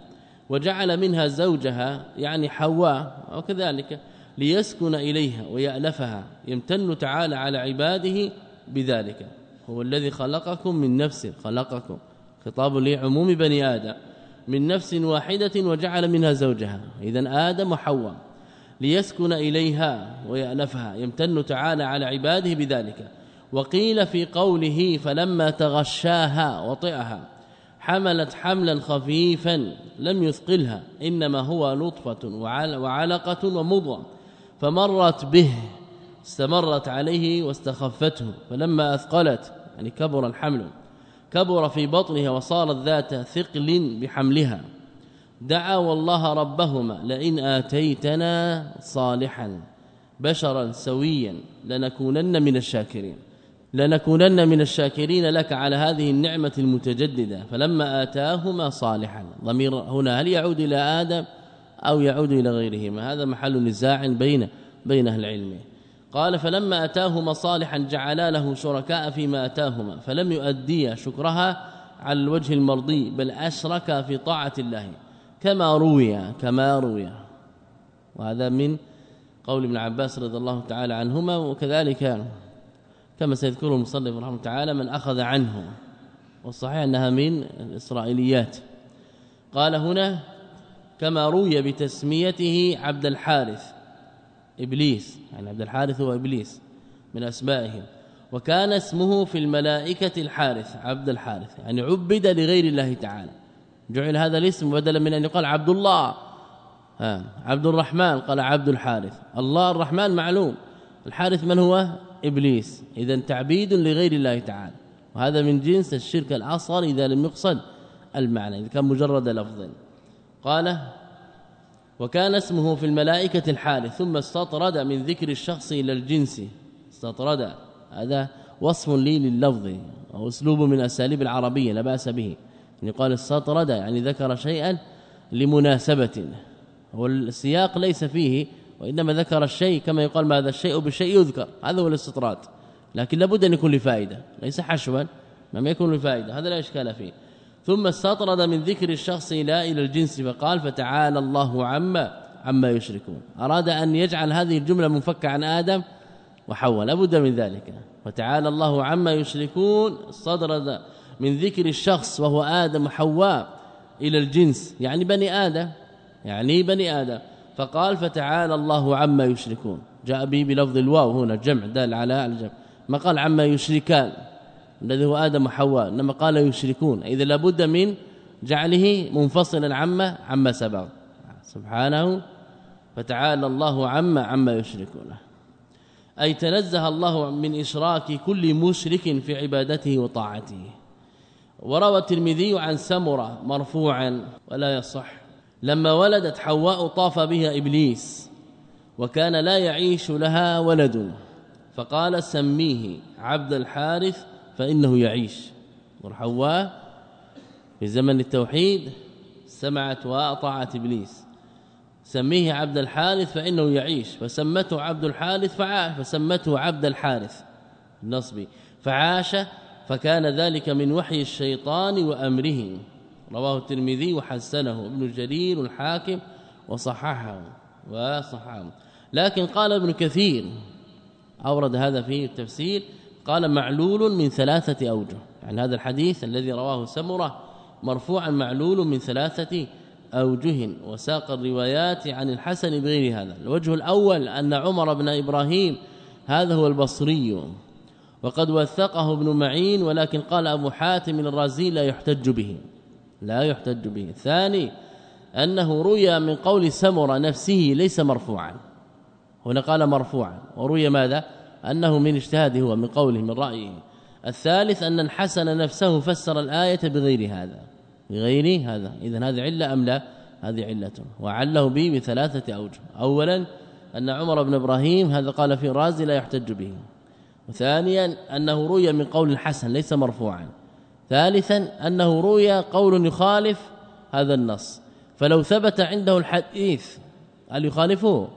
B: وجعل منها زوجها يعني حواء وكذلك ليسكن إليها ويألفها يمتن تعالى على عباده بذلك. هو الذي خلقكم من نفس خلقكم. خطاب لعموم بني آدم من نفس واحدة وجعل منها زوجها. اذا آدم وحواء ليسكن إليها ويألفها. يمتن تعالى على عباده بذلك. وقيل في قوله فلما تغشاها وطئها حملت حملا خفيفا لم يثقلها إنما هو لطفة وعلقة ومضغة. فمرت به استمرت عليه واستخفته. فلما أثقلت يعني كبر الحمل. كبر في بطنها وصارت ذات ثقل بحملها. دعا والله ربهما لئن آتيتنا صالحا بشرا سويا لنكونن من الشاكرين. لنكونن من الشاكرين لك على هذه النعمة المتجددة. فلما آتاهما صالحا. ضمير هنا هل يعود إلى آدم أو يعود إلى غيرهما؟ هذا محل نزاع بين بين أهل العلم. قال فلما أتاهما صالحا جعلا له شركاء فيما أتاهما فلم يؤديا شكرها على الوجه المرضي بل أشرك في طاعة الله. كما روي كما روي. وهذا من قول ابن عباس رضي الله تعالى عنهما وكذلك كما سيذكره المصنف رحمه تعالى من أخذ عنه. والصحيح أنها من الإسرائيليات. قال هنا كما روي بتسميته عبد الحارث. إبليس يعني عبد الحارث هو إبليس من اسمائه وكان اسمه في الملائكة الحارث عبد الحارث يعني عبد لغير الله تعالى. جعل هذا الاسم بدلا من أن يقال عبد الله. ها عبد الرحمن قال عبد الحارث. الله الرحمن معلوم. الحارث من هو؟ إبليس. اذا تعبيد لغير الله تعالى. وهذا من جنس الشرك الأصغر إذا لم يقصد المعنى إذا كان مجرد لفظ. قال وكان اسمه في الملائكة الحارث ثم استطرد من ذكر الشخص إلى الجنس. استطرد. هذا وصف لي لللفظ أو أسلوب من أساليب العربية لا بأس به. يعني قال استطرد يعني ذكر شيئا لمناسبة. والسياق ليس فيه وإنما ذكر الشيء كما يقال ما هذا الشيء بالشيء يذكر. هذا هو الاستطراد. لكن لابد أن يكون لفائدة ليس حشوا. لم يكن لفائدة. هذا لا إشكال فيه. ثم استطرد من ذكر الشخص إلى إلى الجنس فقال فتعالى الله عما عما يشركون. أراد أن يجعل هذه الجملة منفكة عن آدم وحواء لابد من ذلك. وتعالى الله عما يشركون استطرد من ذكر الشخص وهو آدم وحواء إلى الجنس يعني بني آدم يعني بني آدم. فقال فتعالى الله عما يشركون. جاء به بلفظ الواو هنا جمع دال على الجمع. ما قال عما يشركان؟ الذي هو آدم وحواء إنما قال يشركون. إذا لابد من جعله منفصلا عما عما سبق. سبحانه فتعالى الله عما عما يشركون. أي تنزه الله من إشراك كل مشرك في عبادته وطاعته. وروى الترمذي عن سمرة مرفوعا ولا يصح. لما ولدت حواء طاف بها إبليس وكان لا يعيش لها ولد. فقال سميه عبد الحارث فإنه يعيش. وحواء في زمن التوحيد سمعت وأطاعت إبليس. سميه عبد الحارث فإنه يعيش. فسمته عبد الحارث فعاش فسمته عبد الحارث النصبي. فعاش فكان ذلك من وحي الشيطان وأمره. رواه الترمذي وحسنه. ابن جرير الحاكم وصححه وصححه. لكن قال ابن كثير. أورد هذا في التفسير. قال معلول من ثلاثة أوجه. يعني هذا الحديث الذي رواه سمرة مرفوعا معلول من ثلاثة أوجه وساق الروايات عن الحسن بغير هذا. الوجه الأول أن عمر بن إبراهيم هذا هو البصري وقد وثقه ابن معين ولكن قال أبو حاتم الرازي لا يحتج به. لا يحتج به. ثاني أنه روي من قول سمر نفسه ليس مرفوعا. هنا قال مرفوعا. وروي ماذا؟ أنه من اجتهاده هو من قوله من رأيه. الثالث أن الحسن نفسه فسر الآية بغير هذا. بغير هذا. إذا هذه علة أم لا؟ هذه علة. وعله به بثلاثة أوجه. أولا أن عمر بن إبراهيم هذا قال في رازي لا يحتج به. وثانيا أنه روي من قول الحسن ليس مرفوعا. ثالثا أنه روي قول يخالف هذا النص. فلو ثبت عنده الحديث هل يخالفه؟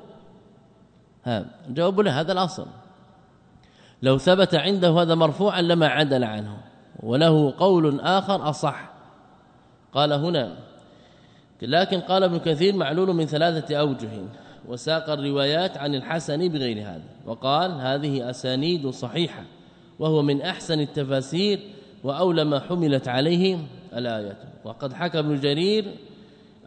B: ها جواب له هذا الأصل. لو ثبت عنده هذا مرفوعا لما عدل عنه وله قول آخر أصح. قال هنا لكن قال ابن كثير معلول من ثلاثة أوجه وساق الروايات عن الحسن بغير هذا وقال هذه أسانيد صحيحة وهو من أحسن التفاسير وأولى ما حملت عليه الآية. وقد حكى ابن جرير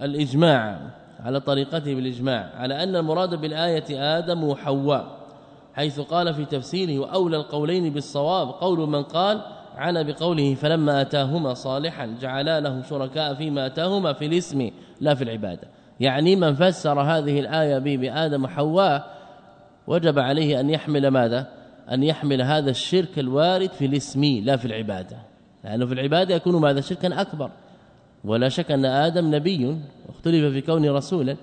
B: الإجماع على طريقته بالإجماع على أن المراد بالآية آدم وحواء. حيث قال في تفسيره وأولى القولين بالصواب قول من قال عنا بقوله فلما أتاهما صالحا جعلا له شركاء فيما أتاهما في الاسم لا في العبادة. يعني من فسر هذه الآية بآدم وحواء وجب عليه أن يحمل ماذا؟ أن يحمل هذا الشرك الوارد في الاسم لا في العبادة. لأنه في العبادة يكون ماذا؟ شركا أكبر. ولا شك أن آدم نبي واختلف في كونه رسولا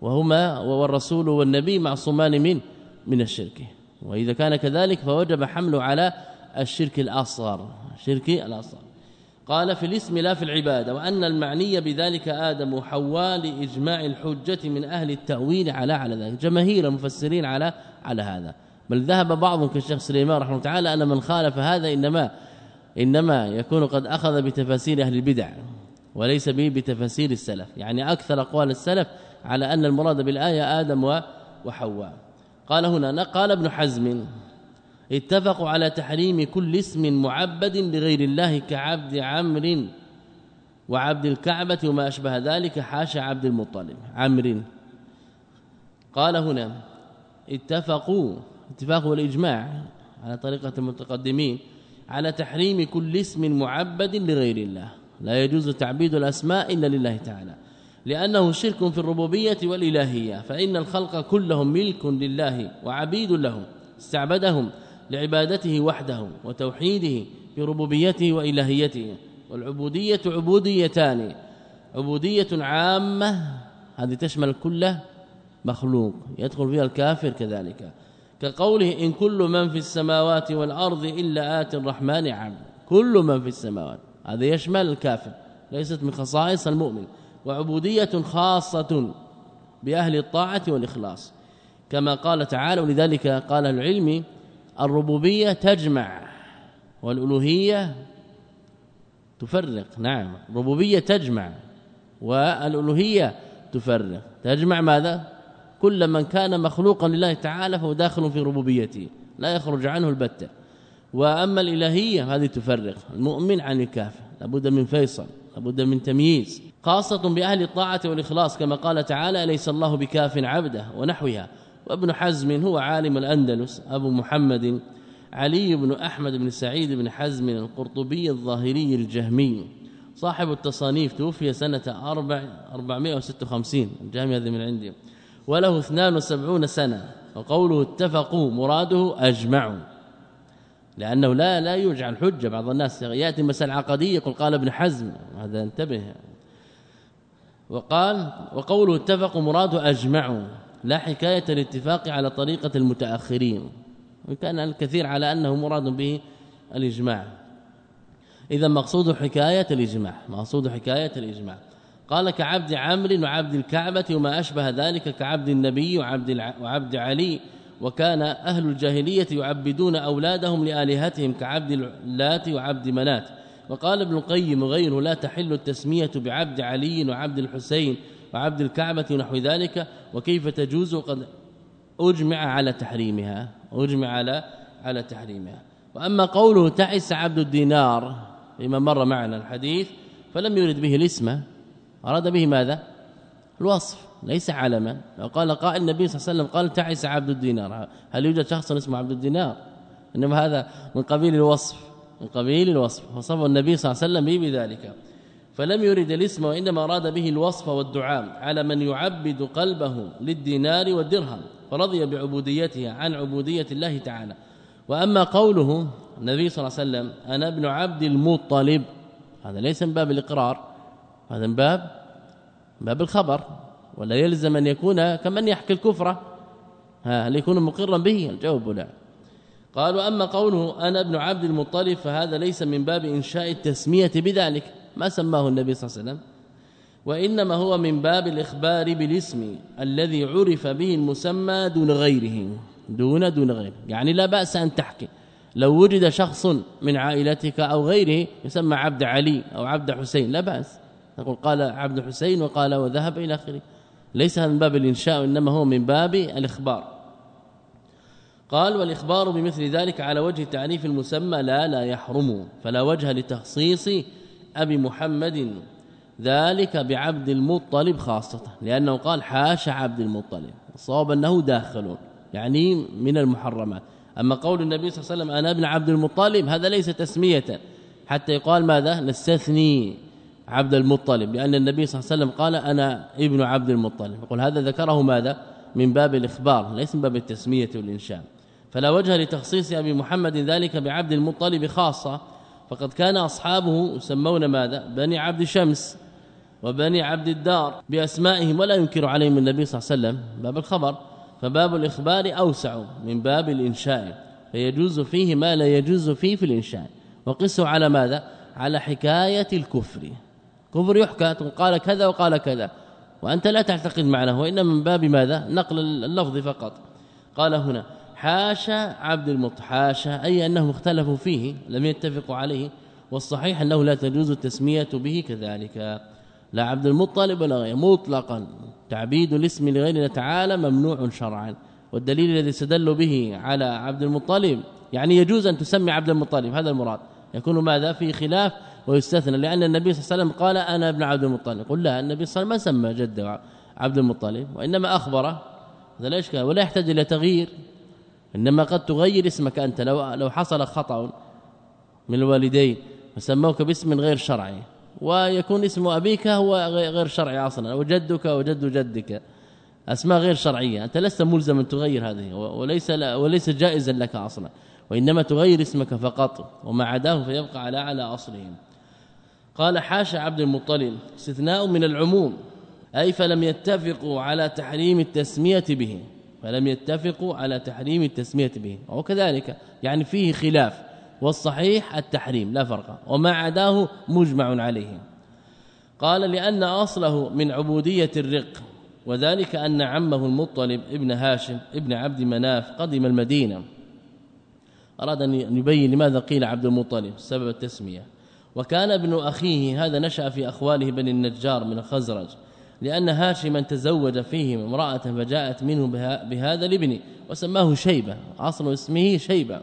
B: وهما والرسول والنبي معصومان من من الشرك. وإذا كان كذلك فوجب حمله على الشرك الأصغر الشرك الأصغر. قال في الاسم لا في العبادة وأن المعني بذلك آدم وحواء لإجماع الحجة من أهل التأويل على على ذلك. جماهير المفسرين على على هذا. بل ذهب بعضهم كالشيخ سليمان رحمه الله تعالى أن من خالف هذا إنما إنما يكون قد أخذ بتفاسير أهل البدع وليس به بتفاسير السلف. يعني أكثر أقوال السلف على أن المراد بالآية آدم وحواء. قال هنا قال ابن حزم اتفقوا على تحريم كل اسم معبد لغير الله كعبد عمرو وعبد الكعبة وما أشبه ذلك حاشا عبد المطلب عمرو. قال هنا اتفقوا اتفاق والإجماع على طريقة المتقدمين على تحريم كل اسم معبد لغير الله. لا يجوز تعبيد الأسماء إلا لله تعالى. لأنه شرك في الربوبية والإلهية فإن الخلق كلهم ملك لله وعبيد له استعبدهم لعبادته وحده وتوحيده في ربوبيته وإلهيته. والعبودية عبوديتان عبودية عامة هذه تشمل كل مخلوق يدخل فيها الكافر كذلك. كقوله إن كل من في السماوات والأرض إلا آت الرحمن عبد كل من في السماوات هذا يشمل الكافر ليست من خصائص المؤمن. وعبودية خاصة بأهل الطاعة والإخلاص. كما قال تعالى ولذلك قال العلم الربوبية تجمع والألوهية تفرق. نعم الربوبية تجمع والألوهية تفرق. تجمع ماذا؟ كل من كان مخلوقا لله تعالى فهو داخل في ربوبيته لا يخرج عنه البتة. وأما الإلهية هذه تفرق. المؤمن عن الكافر لابد من فيصل لابد من تمييز. خاصة بأهل الطاعة والإخلاص كما قال تعالى ليس الله بكاف عبده ونحوها؟ وابن حزم هو عالم الأندلس أبو محمد علي بن أحمد بن سعيد بن حزم القرطبي الظاهري الجهمي. صاحب التصانيف توفي سنة 456 الجامعة هذه من عندي. وله 72 سنة. وقوله اتفقوا مراده أجمعوا لأنه لا لا يجعل حجة بعض الناس يأتي مسألة عقدية يقول قال ابن حزم. هذا انتبه. وقال وقوله اتفقوا مراده أجمعوا لا حكاية الاتفاق على طريقة المتأخرين. وكان الكثير على أنه مراد به الإجماع. إذا مقصود حكاية الإجماع مقصود حكاية الإجماع. قال كعبد عمرو وعبد الكعبة وما أشبه ذلك كعبد النبي وعبد وعبد علي. وكان أهل الجاهلية يعبدون أولادهم لآلهتهم كعبد اللات وعبد منات. وقال ابن القيم وغيره لا تحل التسمية بعبد علي وعبد الحسين وعبد الكعبة ونحو ذلك وكيف تجوز قد أجمع على تحريمها أجمع على على تحريمها. وأما قوله تعس عبد الدينار لما مر معنا الحديث فلم يرد به الاسم. أراد به ماذا؟ الوصف ليس علما. لو قال قائل النبي صلى الله عليه وسلم قال تعس عبد الدينار. هل يوجد شخص اسمه عبد الدينار؟ إنما هذا من قبيل الوصف. من قبيل الوصف. وصف النبي صلى الله عليه وسلم به بذلك. فلم يرد الاسم وإنما أراد به الوصف والدعاء على من يعبد قلبه للدينار والدرهم فرضي بعبوديته عن عبودية الله تعالى. وأما قوله النبي صلى الله عليه وسلم أنا ابن عبد المطلب هذا ليس من باب الإقرار هذا من باب باب الخبر. ولا يلزم أن يكون كمن يحكي الكفر. ها هل يكون مقرا به؟ الجواب لا. قالوا أما قوله أنا ابن عبد المطلب فهذا ليس من باب إنشاء التسمية بذلك ما سماه النبي صلى الله عليه وسلم. وإنما هو من باب الإخبار بالاسم الذي عرف به المسمى دون غيره دون دون غيره. يعني لا بأس أن تحكي لو وجد شخص من عائلتك أو غيره يسمى عبد علي أو عبد حسين لا بأس. نقول قال عبد الحسين وقال وذهب إلى آخره. ليس من باب الإنشاء انما هو من باب الإخبار. قال والإخبار بمثل ذلك على وجه تعريف المسمى لا لا يحرم فلا وجه لتخصيص أبي محمد ذلك بعبد المطلب خاصة لأنه قال حاش عبد المطلب الصواب أنه داخل يعني من المحرمات. أما قول النبي صلى الله عليه وسلم أنا ابن عبد المطلب هذا ليس تسمية حتى يقال ماذا؟ نستثني عبد المطلب لأن النبي صلى الله عليه وسلم قال أنا ابن عبد المطلب. يقول هذا ذكره ماذا؟ من باب الإخبار ليس من باب التسمية والإنشاء. فلا وجه لتخصيص أبي محمد ذلك بعبد المطلب خاصة فقد كان أصحابه يسمون ماذا؟ بني عبد شمس وبني عبد الدار بأسمائهم ولا ينكر عليهم النبي صلى الله عليه وسلم. باب الخبر. فباب الإخبار أوسع من باب الإنشاء فيجوز فيه ما لا يجوز فيه في الإنشاء. وقسوا على ماذا؟ على حكاية الكفر. كفر يحكى قال كذا وقال كذا. وأنت لا تعتقد معناه وإنما من باب ماذا؟ نقل اللفظ فقط. قال هنا حاشا عبد المط حاشا أي أنهم اختلفوا فيه لم يتفقوا عليه والصحيح أنه لا تجوز التسمية به كذلك. لا عبد المطلب ولا غيره. مطلقا تعبيد الاسم لغير الله تعالى ممنوع شرعا. والدليل الذي استدلوا به على عبد المطلب يعني يجوز أن تسمي عبد المطلب هذا المراد. يكون ماذا؟ في خلاف ويستثنى لأن النبي صلى الله عليه وسلم قال أنا ابن عبد المطلب. قل لا النبي صلى الله عليه وسلم ما سمى جده عبد المطلب وإنما أخبره. هذا لا إشكال ولا يحتاج إلى تغيير. إنما قد تغير اسمك أنت. لو لو حصل خطأ من الوالدين فسموك باسم غير شرعي ويكون اسم أبيك هو غير شرعي أصلا أو جدك أو جد جدك. أسماء غير شرعية. أنت لست ملزم ان تغير هذه وليس وليس جائزا لك أصلا. وإنما تغير اسمك فقط وما عداه فيبقى على على اصله قال حاشا عبد المطلب استثناء من العموم أي فلم يتفقوا على تحريم التسمية به. فلم يتفقوا على تحريم التسمية به. وكذلك يعني فيه خلاف. والصحيح التحريم لا فرق. وما عداه مجمع عليه. قال لأن أصله من عبودية الرق. وذلك أن عمه المطلب ابن هاشم ابن عبد مناف قدم المدينة. أراد أن يبين لماذا قيل عبد المطلب سبب التسمية. وكان ابن أخيه هذا نشأ في أخواله بني النجار من الخزرج لأن هاشما تزوج فيهم امرأة فجاءت منه بهذا الابن وسماه شيبة أصل اسمه شيبة.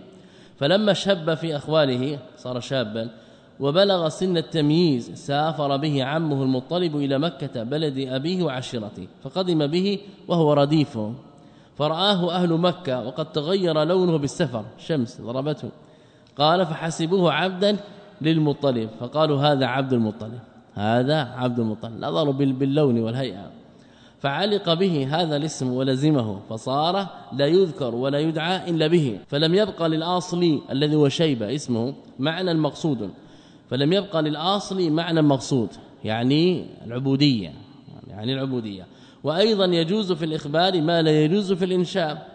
B: فلما شب في أخواله صار شابا وبلغ سن التمييز سافر به عمه المطلب إلى مكة بلد أبيه وعشيرته فقدم به وهو رديف. فرآه أهل مكة وقد تغير لونه بالسفر شمس ضربته. قال فحسبوه عبدا للمطلب. فقالوا هذا عبد المطلب. هذا عبد المطلب. نظروا باللون والهيئة. فعلق به هذا الاسم ولزمه فصار لا يذكر ولا يدعى إلا به. فلم يبقى للأصل الذي هو شيبة اسمه معنى المقصود فلم يبقى للأصل معنى مقصود يعني العبودية يعني العبودية. وأيضا يجوز في الإخبار ما لا يجوز في الإنشاء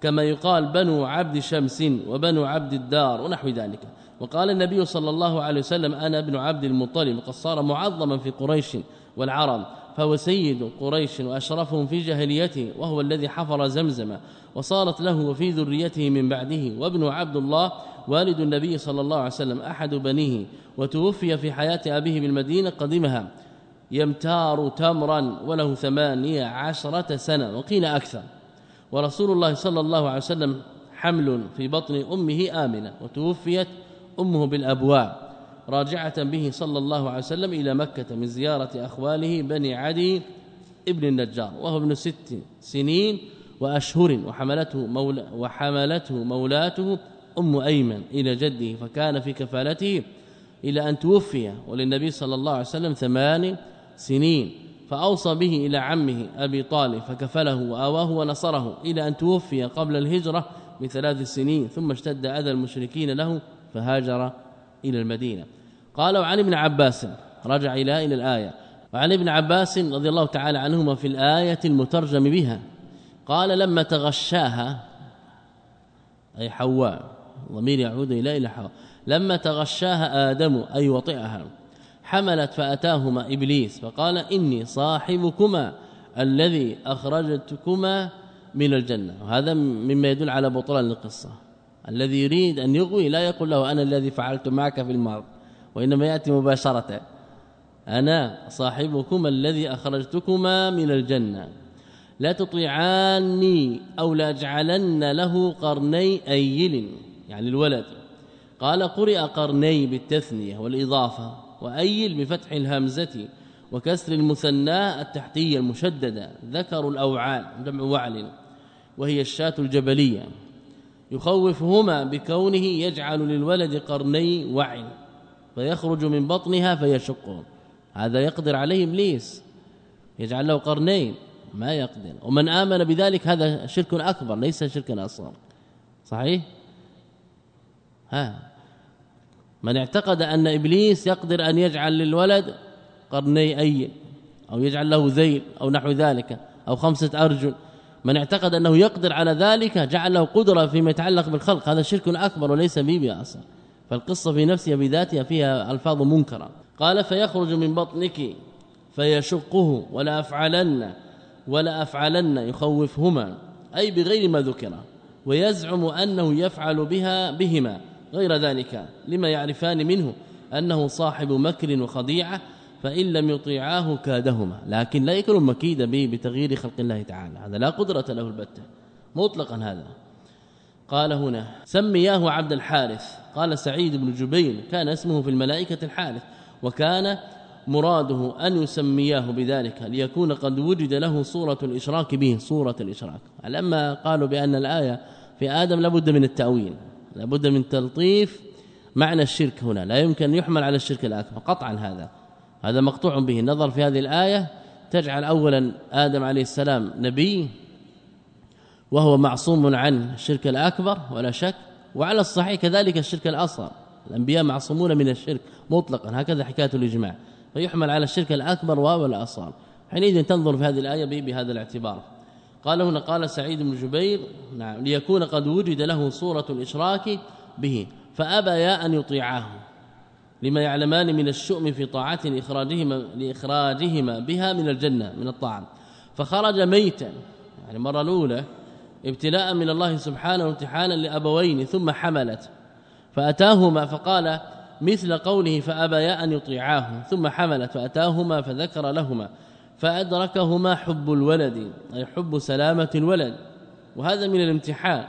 B: كما يقال بنو عبد شمس وبنو عبد الدار ونحو ذلك. وقال النبي صلى الله عليه وسلم أنا ابن عبد المطلب وقد صار معظما في قريش والعرب فهو سيد قريش واشرفهم في جاهليته وهو الذي حفر زمزم وصارت له وفي ذريته من بعده وابن عبد الله والد النبي صلى الله عليه وسلم أحد بنيه وتوفي في حياة أبيه بالمدينة قدمها يمتار تمرا وله ثمانية عشرة سنة وقيل أكثر. ورسول الله صلى الله عليه وسلم حمل في بطن أمه آمنة وتوفيت أمه بالأبواب راجعة به صلى الله عليه وسلم إلى مكة من زيارة أخواله بني عدي ابن النجار وهو ابن ست سنين وأشهر وحملته مولى وحملته مولاته أم أيمن إلى جده فكان في كفالته إلى أن توفي وللنبي صلى الله عليه وسلم ثمان سنين فأوصى به إلى عمه أبي طالب فكفله وآواه ونصره إلى أن توفي قبل الهجرة بثلاث سنين ثم اشتد أذى المشركين له فهاجر إلى المدينة. قال وعن ابن عباس رجع إلى إلى الآية. وعن ابن عباس رضي الله تعالى عنهما في الآية المترجم بها. قال لما تغشاها أي حواء ضمير يعود إلى إلى حواء. لما تغشاها آدم أي وطئها. حملت فأتاهما إبليس. فقال إني صاحبكما الذي أخرجتكما من الجنة. وهذا مما يدل على بطلان القصة. الذي يريد أن يغوي لا يقول له أنا الذي فعلت معك في الماضي وإنما يأتي مباشرة أنا صاحبكما الذي أخرجتكما من الجنة. لا تطيعاني أو لا أجعلن له قرني أيل يعني الولد. قال قرئ قرني بالتثنية والإضافة وأيل بفتح الهمزة وكسر المثنى التحتية المشددة ذكر الأوعال جمع وعل وهي الشاة الجبلية. يخوفهما بكونه يجعل للولد قرني وعي فيخرج من بطنها فيشقه. هذا يقدر عليه إبليس يجعل له قرنين ما يقدر. ومن آمن بذلك هذا شرك أكبر ليس شركا أصغر. صحيح؟ ها. من اعتقد أن إبليس يقدر أن يجعل للولد قرني أي أو يجعل له ذيل أو نحو ذلك أو خمسة أرجل. من اعتقد أنه يقدر على ذلك جعل له قدرة فيما يتعلق بالخلق. هذا شرك أكبر وليس بيبي أصلا. فالقصة في نفسها بذاتها فيها ألفاظ منكرة. قال فيخرج من بطنك فيشقه ولا أفعلن ولا أفعلن يخوفهما. أي بغير ما ذكر. ويزعم أنه يفعل بها بهما. غير ذلك لما يعرفان منه أنه صاحب مكر وخديعه فإن لم يطيعاه كادهما. لكن لا يكون مكيدا به بتغيير خلق الله تعالى. هذا لا قدرة له البتة. مطلقا هذا. قال هنا سمياه عبد الحارث. قال سعيد بن جبين كان اسمه في الملائكة الحارث. وكان مراده أن يسمياه بذلك ليكون قد وجد له صورة الإشراك به صورة الإشراك. لما قالوا بأن الآية في آدم لابد من التأويل لابد من تلطيف معنى الشرك هنا. لا يمكن يحمل على الشرك الأكبر. قطعا هذا. هذا مقطوع به. النظر في هذه الآية تجعل اولا آدم عليه السلام نبي وهو معصوم عن الشرك الأكبر ولا شك وعلى الصحيح كذلك الشرك الأصغر. الأنبياء معصومون من الشرك مطلقا. هكذا حكاية الإجماع. فيحمل على الشرك الأكبر والأصغر. حينئذ تنظر في هذه الآية بهذا الاعتبار. قال هنا قال سعيد بن جبير نعم ليكون قد وجد له صورة الإشراك به فأبيا أن يطيعاه لما يعلمان من الشؤم في طاعة لإخراجهما, لإخراجهما بها من الجنة من الطاعة فخرج ميتا يعني المرة الأولى ابتلاء من الله سبحانه وامتحانا لأبوين ثم حملت. فأتاهما فقال مثل قوله فأبيا أن يطيعاه ثم حملت. فأتاهما فذكر لهما. فأدركهما حب الولد أي حب سلامة الولد. وهذا من الامتحان.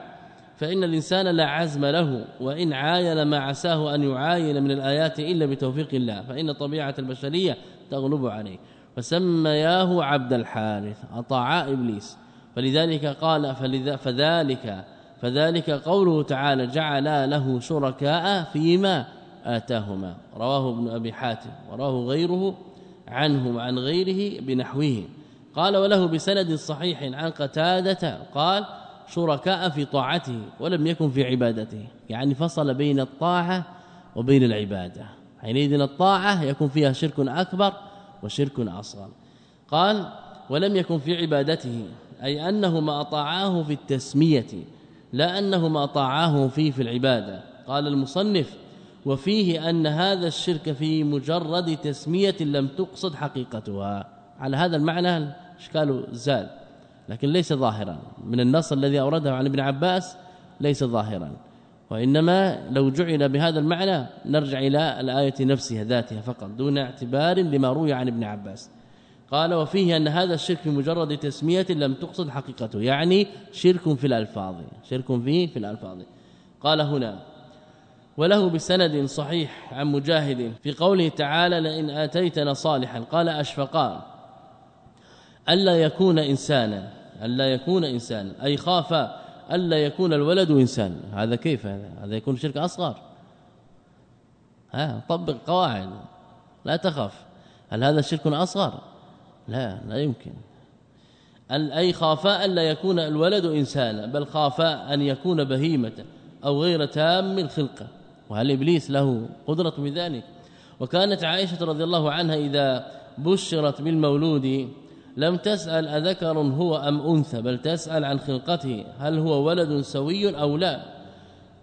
B: فإن الإنسان لا عزم له وإن عاين ما عساه أن يعاين من الآيات إلا بتوفيق الله فإن طبيعة البشرية تغلب عليه. فسمياه عبد الحارث أطاعا إبليس. فلذلك قال فذلك فذلك قوله تعالى جعل له شركاء فيما آتاهما. رواه ابن أبي حاتم وراه غيره عنه وعن غيره بنحوه. قال وله بسند صحيح عن قتادة قال شركاء في طاعته ولم يكن في عبادته يعني فصل بين الطاعة وبين العبادة. حينئذ الطاعة يكون فيها شرك أكبر وشرك أصغر. قال ولم يكن في عبادته أي أنه ما أطاعاه في التسمية لا أنه ما أطاعاه فيه في العبادة. قال المصنف وفيه أن هذا الشرك في مجرد تسمية لم تقصد حقيقتها. على هذا المعنى اشكال زال لكن ليس ظاهرا. من النص الذي أورده عن ابن عباس ليس ظاهرا. وإنما لو جعل بهذا المعنى نرجع إلى الآية نفسها ذاتها فقط دون اعتبار لما روي عن ابن عباس. قال وفيه أن هذا الشرك مجرد تسمية لم تقصد حقيقته. يعني شرك في الألفاظ شرك فيه في الألفاظ. قال هنا وله بسند صحيح عن مجاهد في قوله تعالى لئن آتيتنا صالحا قال أشفقا. ألا يكون إنسانا الا يكون إنسانا أي خاف الا يكون الولد انسان هذا كيف هذا؟ هذا يكون شرك أصغر. ها طبق قواعد. لا تخف هل هذا شرك أصغر؟ لا لا يمكن. أي خافا الا يكون الولد إنسانا بل خافا أن يكون بهيمة أو غير تام الخلقة. وهل إبليس له قدرة بذلك وكانت عائشة رضي الله عنها إذا بشرت بالمولود لم تسأل أذكر هو أم أنثى بل تسأل عن خلقته هل هو ولد سوي أو لا.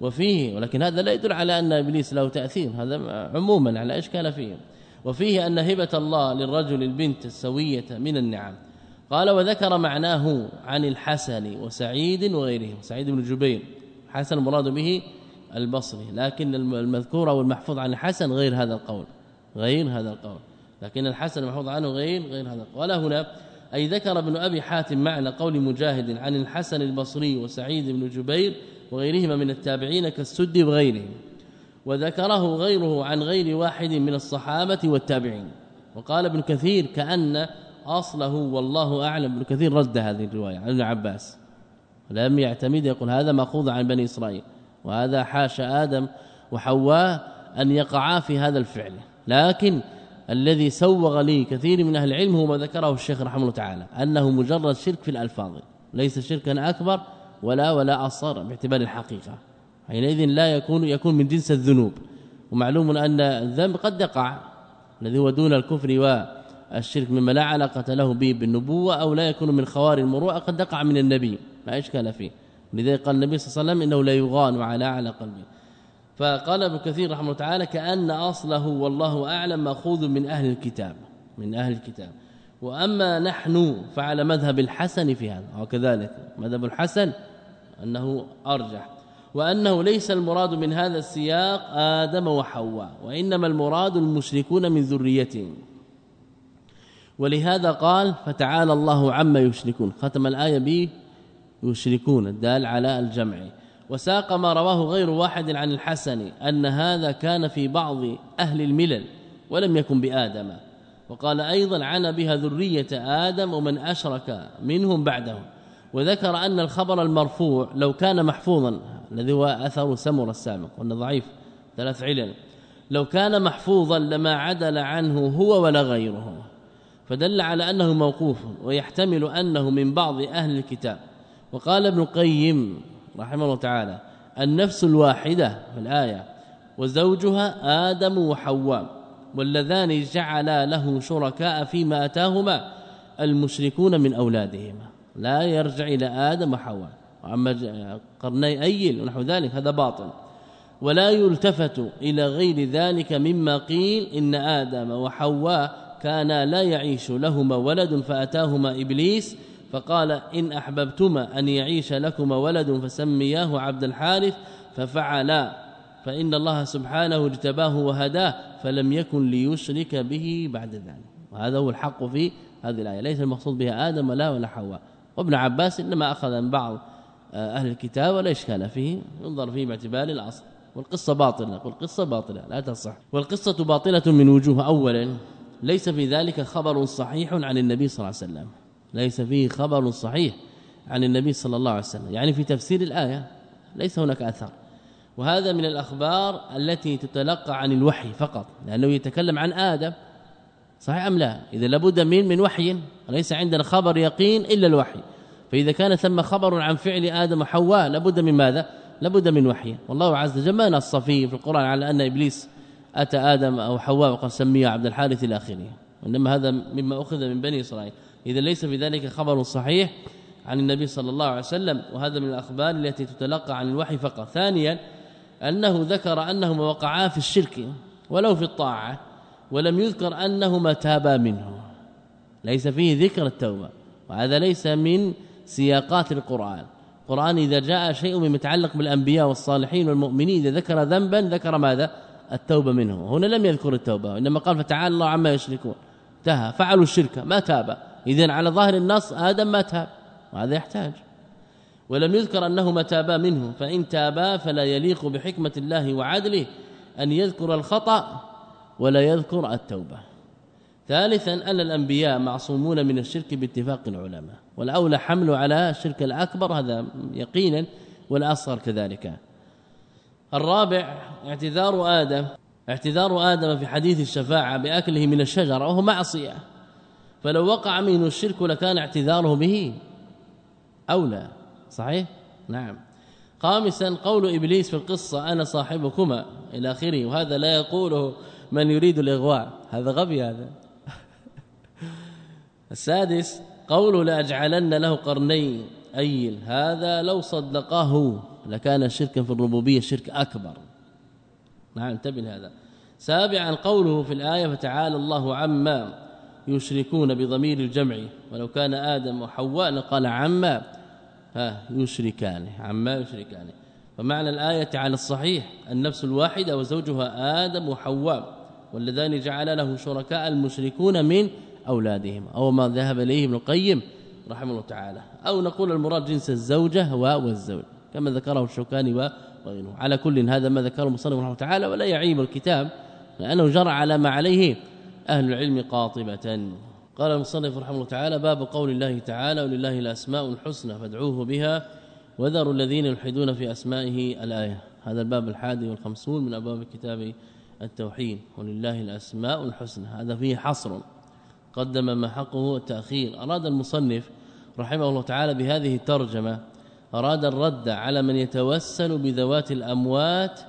B: وفيه ولكن هذا لا يدل على أن إبليس له تأثير هذا عموما على اشكال فيه. وفيه أن هبة الله للرجل البنت السوية من النعم. قال وذكر معناه عن الحسن وسعيد وغيرهم سعيد بن جبير حسن مراد به البصري لكن المذكور أو المحفوظ عن الحسن غير هذا القول غير هذا القول. لكن الحسن المحفوظ عنه غير غير هذا. ولا هنا أي ذكر ابن أبي حاتم معنى قول مجاهد عن الحسن البصري وسعيد بن جبير وغيرهما من التابعين كالسد وغيرهم وذكره غيره عن غير واحد من الصحابة والتابعين. وقال ابن كثير كأن أصله والله أعلم. ابن كثير رد هذه الرواية عن ابن عباس. لم يعتمد يقول هذا مأخوذ عن بني إسرائيل وهذا حاش آدم وحواء أن يقعا في هذا الفعل. لكن الذي سوغ لي كثير من أهل العلم هو ما ذكره الشيخ رحمه الله تعالى أنه مجرد شرك في الألفاظ ليس شركا أكبر ولا ولا أصغر باعتبار الحقيقة. حينئذ لا يكون يكون من جنس الذنوب. ومعلوم أن الذنب قد يقع الذي هو دون الكفر والشرك مما لا علاقة له به بالنبوة أو لا يكون من خوار المروءة قد يقع من النبي. ما إشكال فيه. لذلك قال النبي صلى الله عليه وسلم إنه لا يغان على على قلبه. فقال ابن كثير رحمه الله تعالى كأن أصله والله أعلم مأخوذ من أهل الكتاب من أهل الكتاب. وأما نحن فعلى مذهب الحسن في هذا وكذلك مذهب الحسن أنه أرجح. وأنه ليس المراد من هذا السياق آدم وحواء وإنما المراد المشركون من ذريتهم. ولهذا قال فتعالى الله عما يشركون ختم الآية به يشركون الدال على الجمع. وساق ما رواه غير واحد عن الحسن أن هذا كان في بعض أهل الملل ولم يكن بآدم. وقال أيضا عنا بها ذرية آدم ومن أشرك منهم بعده وذكر أن الخبر المرفوع لو كان محفوظا الذي هو أثر سمر السابق وانه ضعيف ثلاث علل. لو كان محفوظا لما عدل عنه هو ولا غيره. فدل على أنه موقوف ويحتمل أنه من بعض أهل الكتاب. وقال ابن القيم رحمه الله تعالى. النفس الواحدة في الآية. وزوجها آدم وحواء. واللذان جعلا له شركاء فيما أتاهما. المشركون من أولادهما. لا يرجع إلى آدم وحواء. وأما قرني أيل ونحو ذلك هذا باطل. ولا يلتفت إلى غير ذلك مما قيل إن آدم وحواء كانا لا يعيش لهما ولد فأتاهما إبليس فقال إن أحببتما أن يعيش لكما ولد فسمياه عبد الحارث ففعلا فإن الله سبحانه اجتباه وهداه فلم يكن ليشرك به بعد ذلك. وهذا هو الحق في هذه الآية. ليس المقصود بها آدم لا ولا حواء. وابن عباس إنما أخذ من بعض أهل الكتاب ولا إشكال فيه. ينظر فيه باعتبار الأصل والقصة باطلة والقصة باطلة لا تصح. والقصة باطلة من وجوه اولا ليس في ذلك خبر صحيح عن النبي صلى الله عليه وسلم. ليس فيه خبر صحيح عن النبي صلى الله عليه وسلم. يعني في تفسير الآية ليس هناك أثر. وهذا من الأخبار التي تتلقى عن الوحي فقط لأنه يتكلم عن آدم. صحيح أم لا؟ إذا لابد من من وحي وليس عندنا خبر يقين إلا الوحي. فإذا كان ثم خبر عن فعل آدم وحواء لابد من ماذا؟ لابد من وحي. والله عز وجل ما نص فيه في القرآن على أن إبليس أتى آدم أو حواء وقد سميه عبد الحارث إلى آخره. إنما هذا مما أخذ من بني إسرائيل. إذا ليس في ذلك خبر صحيح عن النبي صلى الله عليه وسلم وهذا من الأخبار التي تتلقى عن الوحي فقط. ثانيا أنه ذكر أنهما وقعا في الشرك ولو في الطاعة ولم يذكر أنهما تابا منه. ليس فيه ذكر التوبة وهذا ليس من سياقات القرآن. القرآن إذا جاء شيء من متعلق بالأنبياء والصالحين والمؤمنين إذا ذكر ذنبا ذكر ماذا؟ التوبة منه. هنا لم يذكر التوبة إنما قال فتعالى الله عما يشركون. انتهى. فعلوا الشرك ما تاب. إذن على ظاهر النص آدم ما تاب وهذا يحتاج. ولم يذكر أنهما تابا منه فإن تابا فلا يليق بحكمة الله وعدله أن يذكر الخطأ ولا يذكر التوبة. ثالثا أن الأنبياء معصومون من الشرك باتفاق العلماء والأولى حمله على الشرك الأكبر هذا يقينا والأصغر كذلك. الرابع اعتذار آدم اعتذار آدم في حديث الشفاعة بأكله من الشجرة وهو معصية. فلو وقع منه الشرك لكان اعتذاره به اولى صحيح؟ نعم. خامسا قول إبليس في القصة أنا صاحبكما إلى آخره وهذا لا يقوله من يريد الإغواء. هذا غبي هذا. *laughs* السادس قوله لأجعلن له قرنين. ايل هذا لو صدقه لكان شركا في الربوبية شرك أكبر. نعم انتبه هذا سابعا قوله في الآية فتعالى الله عما يشركون بضمير الجمع. ولو كان آدم وحواء لقال عما. ها يشركان عما يشركان. فمعنى الآية على الصحيح النفس الواحدة وزوجها آدم وحواء واللذان جعل له شركاء المشركون من أولادهم. أو ما ذهب إليه ابن القيم رحمه الله تعالى. أو نقول المراد جنس الزوجة والزوج كما ذكره الشوكاني وغيره على كل هذا ما ذكره المصنف رحمه الله تعالى ولا يعيب الكتاب لأنه جرى على ما عليه أهل العلم قاطبة. قال المصنف رحمه الله تعالى باب قول الله تعالى ولله الأسماء الحسنى فادعوه بها وذروا الذين يلحدون في أسمائه الآية هذا الباب الحادي والخمسون من أبواب كتاب التوحيد. ولله الأسماء الحسنى هذا فيه حصر. قدم ما حقه التأخير. أراد المصنف رحمه الله تعالى بهذه الترجمة أراد الرد على من يتوسل بذوات الأموات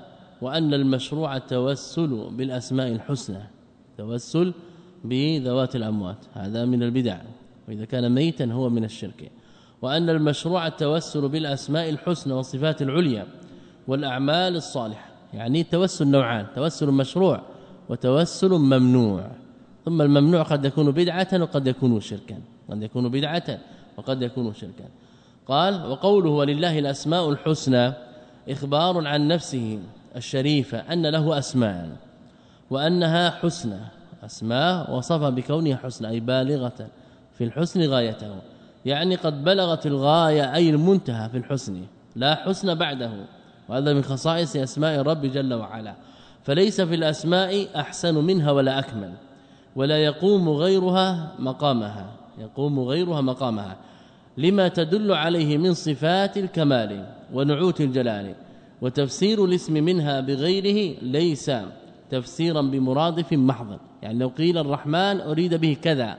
B: وأن المشروع التوسل بالأسماء الحسنى. توسل بذوات الأموات. هذا من البدع. وإذا كان ميتا هو من الشرك. وأن المشروع التوسل بالأسماء الحسنى والصفات العليا والأعمال الصالحة. يعني التوسل نوعان. توسل مشروع وتوسل ممنوع. ثم الممنوع قد يكون بدعة وقد يكون شركا. قد يكون بدعة وقد يكون شركا. قال وقوله ولله الأسماء الحسنى إخبار عن نفسه الشريفة أن له أسماء. وأنها حسنى أسماء وصف بكونها حسنى أي بالغة في الحسن غايته. يعني قد بلغت الغاية أي المنتهى في الحسن لا حسن بعده. وهذا من خصائص أسماء الرب جل وعلا. فليس في الأسماء أحسن منها ولا أكمل ولا يقوم غيرها مقامها. يقوم غيرها مقامها. لما تدل عليه من صفات الكمال ونعوت الجلال وتفسير الاسم منها بغيره ليس تفسيرا بمرادف محض يعني لو قيل الرحمن أريد به كذا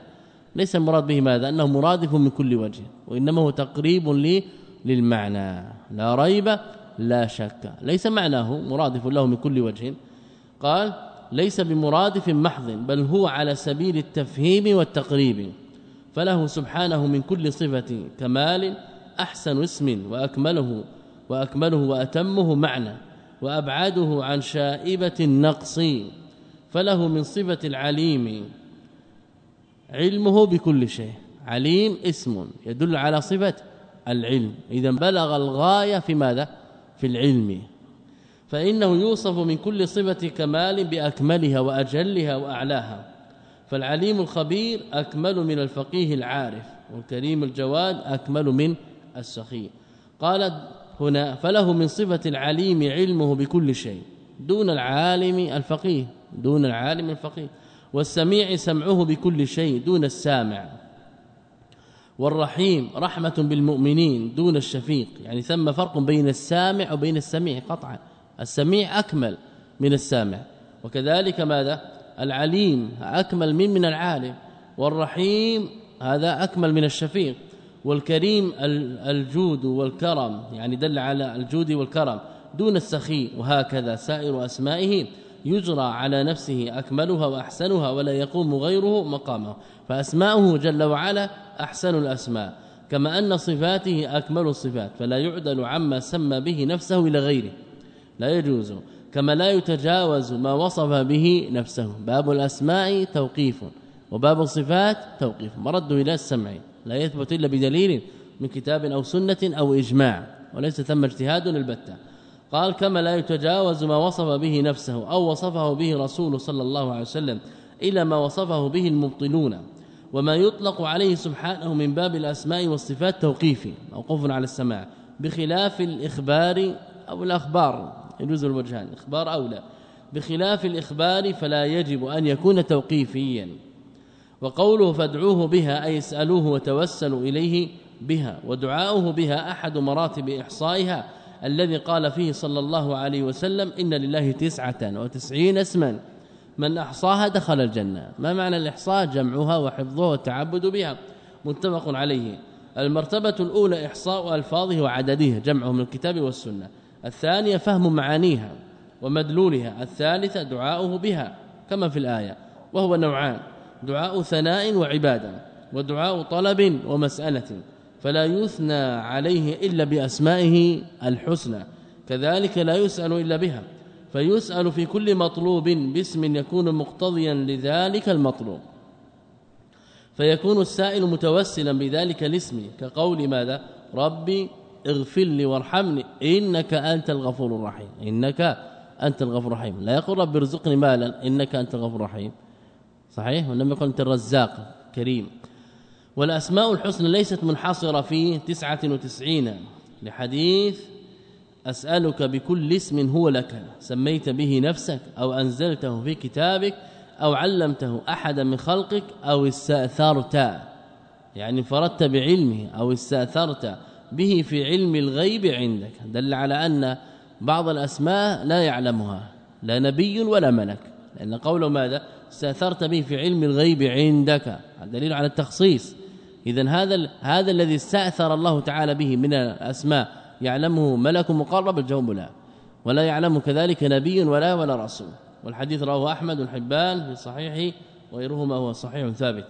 B: ليس المراد به ماذا؟ أنه مرادف من كل وجه وإنما هو تقريب لي للمعنى. لا ريب لا شك. ليس معناه مرادف له من كل وجه. قال ليس بمرادف محض بل هو على سبيل التفهيم والتقريب. فله سبحانه من كل صفة كمال أحسن اسم وأكمله وأكمله وأتمه معنى. وأبعده عن شائبة النقص فله من صفة العليم علمه بكل شيء. عليم اسم يدل على صفة العلم. إذا بلغ الغاية في ماذا؟ في العلم. فإنه يوصف من كل صفة كمال بأكملها وأجلها وأعلاها. فالعليم الخبير أكمل من الفقيه العارف والكريم الجواد أكمل من السخي قال هنا فله من صفة العليم علمه بكل شيء دون العالم الفقيه دون العالم الفقيه والسميع سمعه بكل شيء دون السامع. والرحيم رحمة بالمؤمنين دون الشفيق يعني ثم فرق بين السامع وبين السميع قطعا. السميع أكمل من السامع. وكذلك ماذا؟ العليم أكمل من من العالم. والرحيم هذا أكمل من الشفيق. والكريم الجود والكرم يعني دل على الجود والكرم دون السخي وهكذا سائر أسمائه يجرى على نفسه أكملها وأحسنها ولا يقوم غيره مقامه. فأسماؤه جل وعلا أحسن الأسماء كما أن صفاته أكمل الصفات فلا يعدل عما سمى به نفسه إلى غيره. لا يجوز كما لا يتجاوز ما وصف به نفسه. باب الأسماء توقيف وباب الصفات توقيف مرد إلى السمع. لا يثبت إلا بدليل من كتاب أو سنة أو إجماع وليس ثم اجتهاد البتة قال كما لا يتجاوز ما وصف به نفسه أو وصفه به رسول صلى الله عليه وسلم إلى ما وصفه به المبطلون وما يطلق عليه سبحانه من باب الأسماء والصفات توقيفي. موقوف على السماع. بخلاف الإخبار أو الأخبار. يجوز الوجهان. إخبار أو لا. بخلاف الإخبار فلا يجب أن يكون توقيفيا. وقوله فادعوه بها أي اسألوه وتوسلوا إليه بها ودعاؤه بها أحد مراتب إحصائها الذي قال فيه صلى الله عليه وسلم إن لله تسعة وتسعين اسما. من أحصاها دخل الجنة. ما معنى الإحصاء؟ جمعها وحفظها والتعبد بها. متفق عليه. المرتبة الأولى إحصاء ألفاظه وعددها جمعه من الكتاب والسنة. الثانية فهم معانيها ومدلولها. الثالثة دعاؤه بها كما في الآية وهو نوعان. دعاء ثناء وعبادة ودعاء طلب ومسألة فلا يثنى عليه إلا بأسمائه الحسنى كذلك لا يسأل إلا بها فيسأل في كل مطلوب باسم يكون مقتضيا لذلك المطلوب. فيكون السائل متوسلا بذلك الاسم كقول ماذا؟ ربي اغفر لي وارحمني إنك أنت الغفور الرحيم إنك أنت الغفور الرحيم. لا يقول رب ارزقني مالا إنك أنت الغفور الرحيم. صحيح؟ ولم يقل أنت الرزاق كريم. والأسماء الحسنى ليست منحصرة في 99 لحديث أسألك بكل اسم هو لك سميت به نفسك أو أنزلته في كتابك أو علمته أحدا من خلقك أو استأثرت يعني فرضت بعلمه أو استأثرت به في علم الغيب عندك. دل على أن بعض الأسماء لا يعلمها لا نبي ولا ملك. لأن قوله ماذا؟ استاثرت به في علم الغيب عندك. دليل على التخصيص. اذا هذا هذا الذي استأثر الله تعالى به من الأسماء. يعلمه ملك مقرب الجواب لا. ولا يعلم كذلك نبي ولا ولا رسول. والحديث رواه أحمد الحبان في صحيحه وغيرهما هو صحيح ثابت.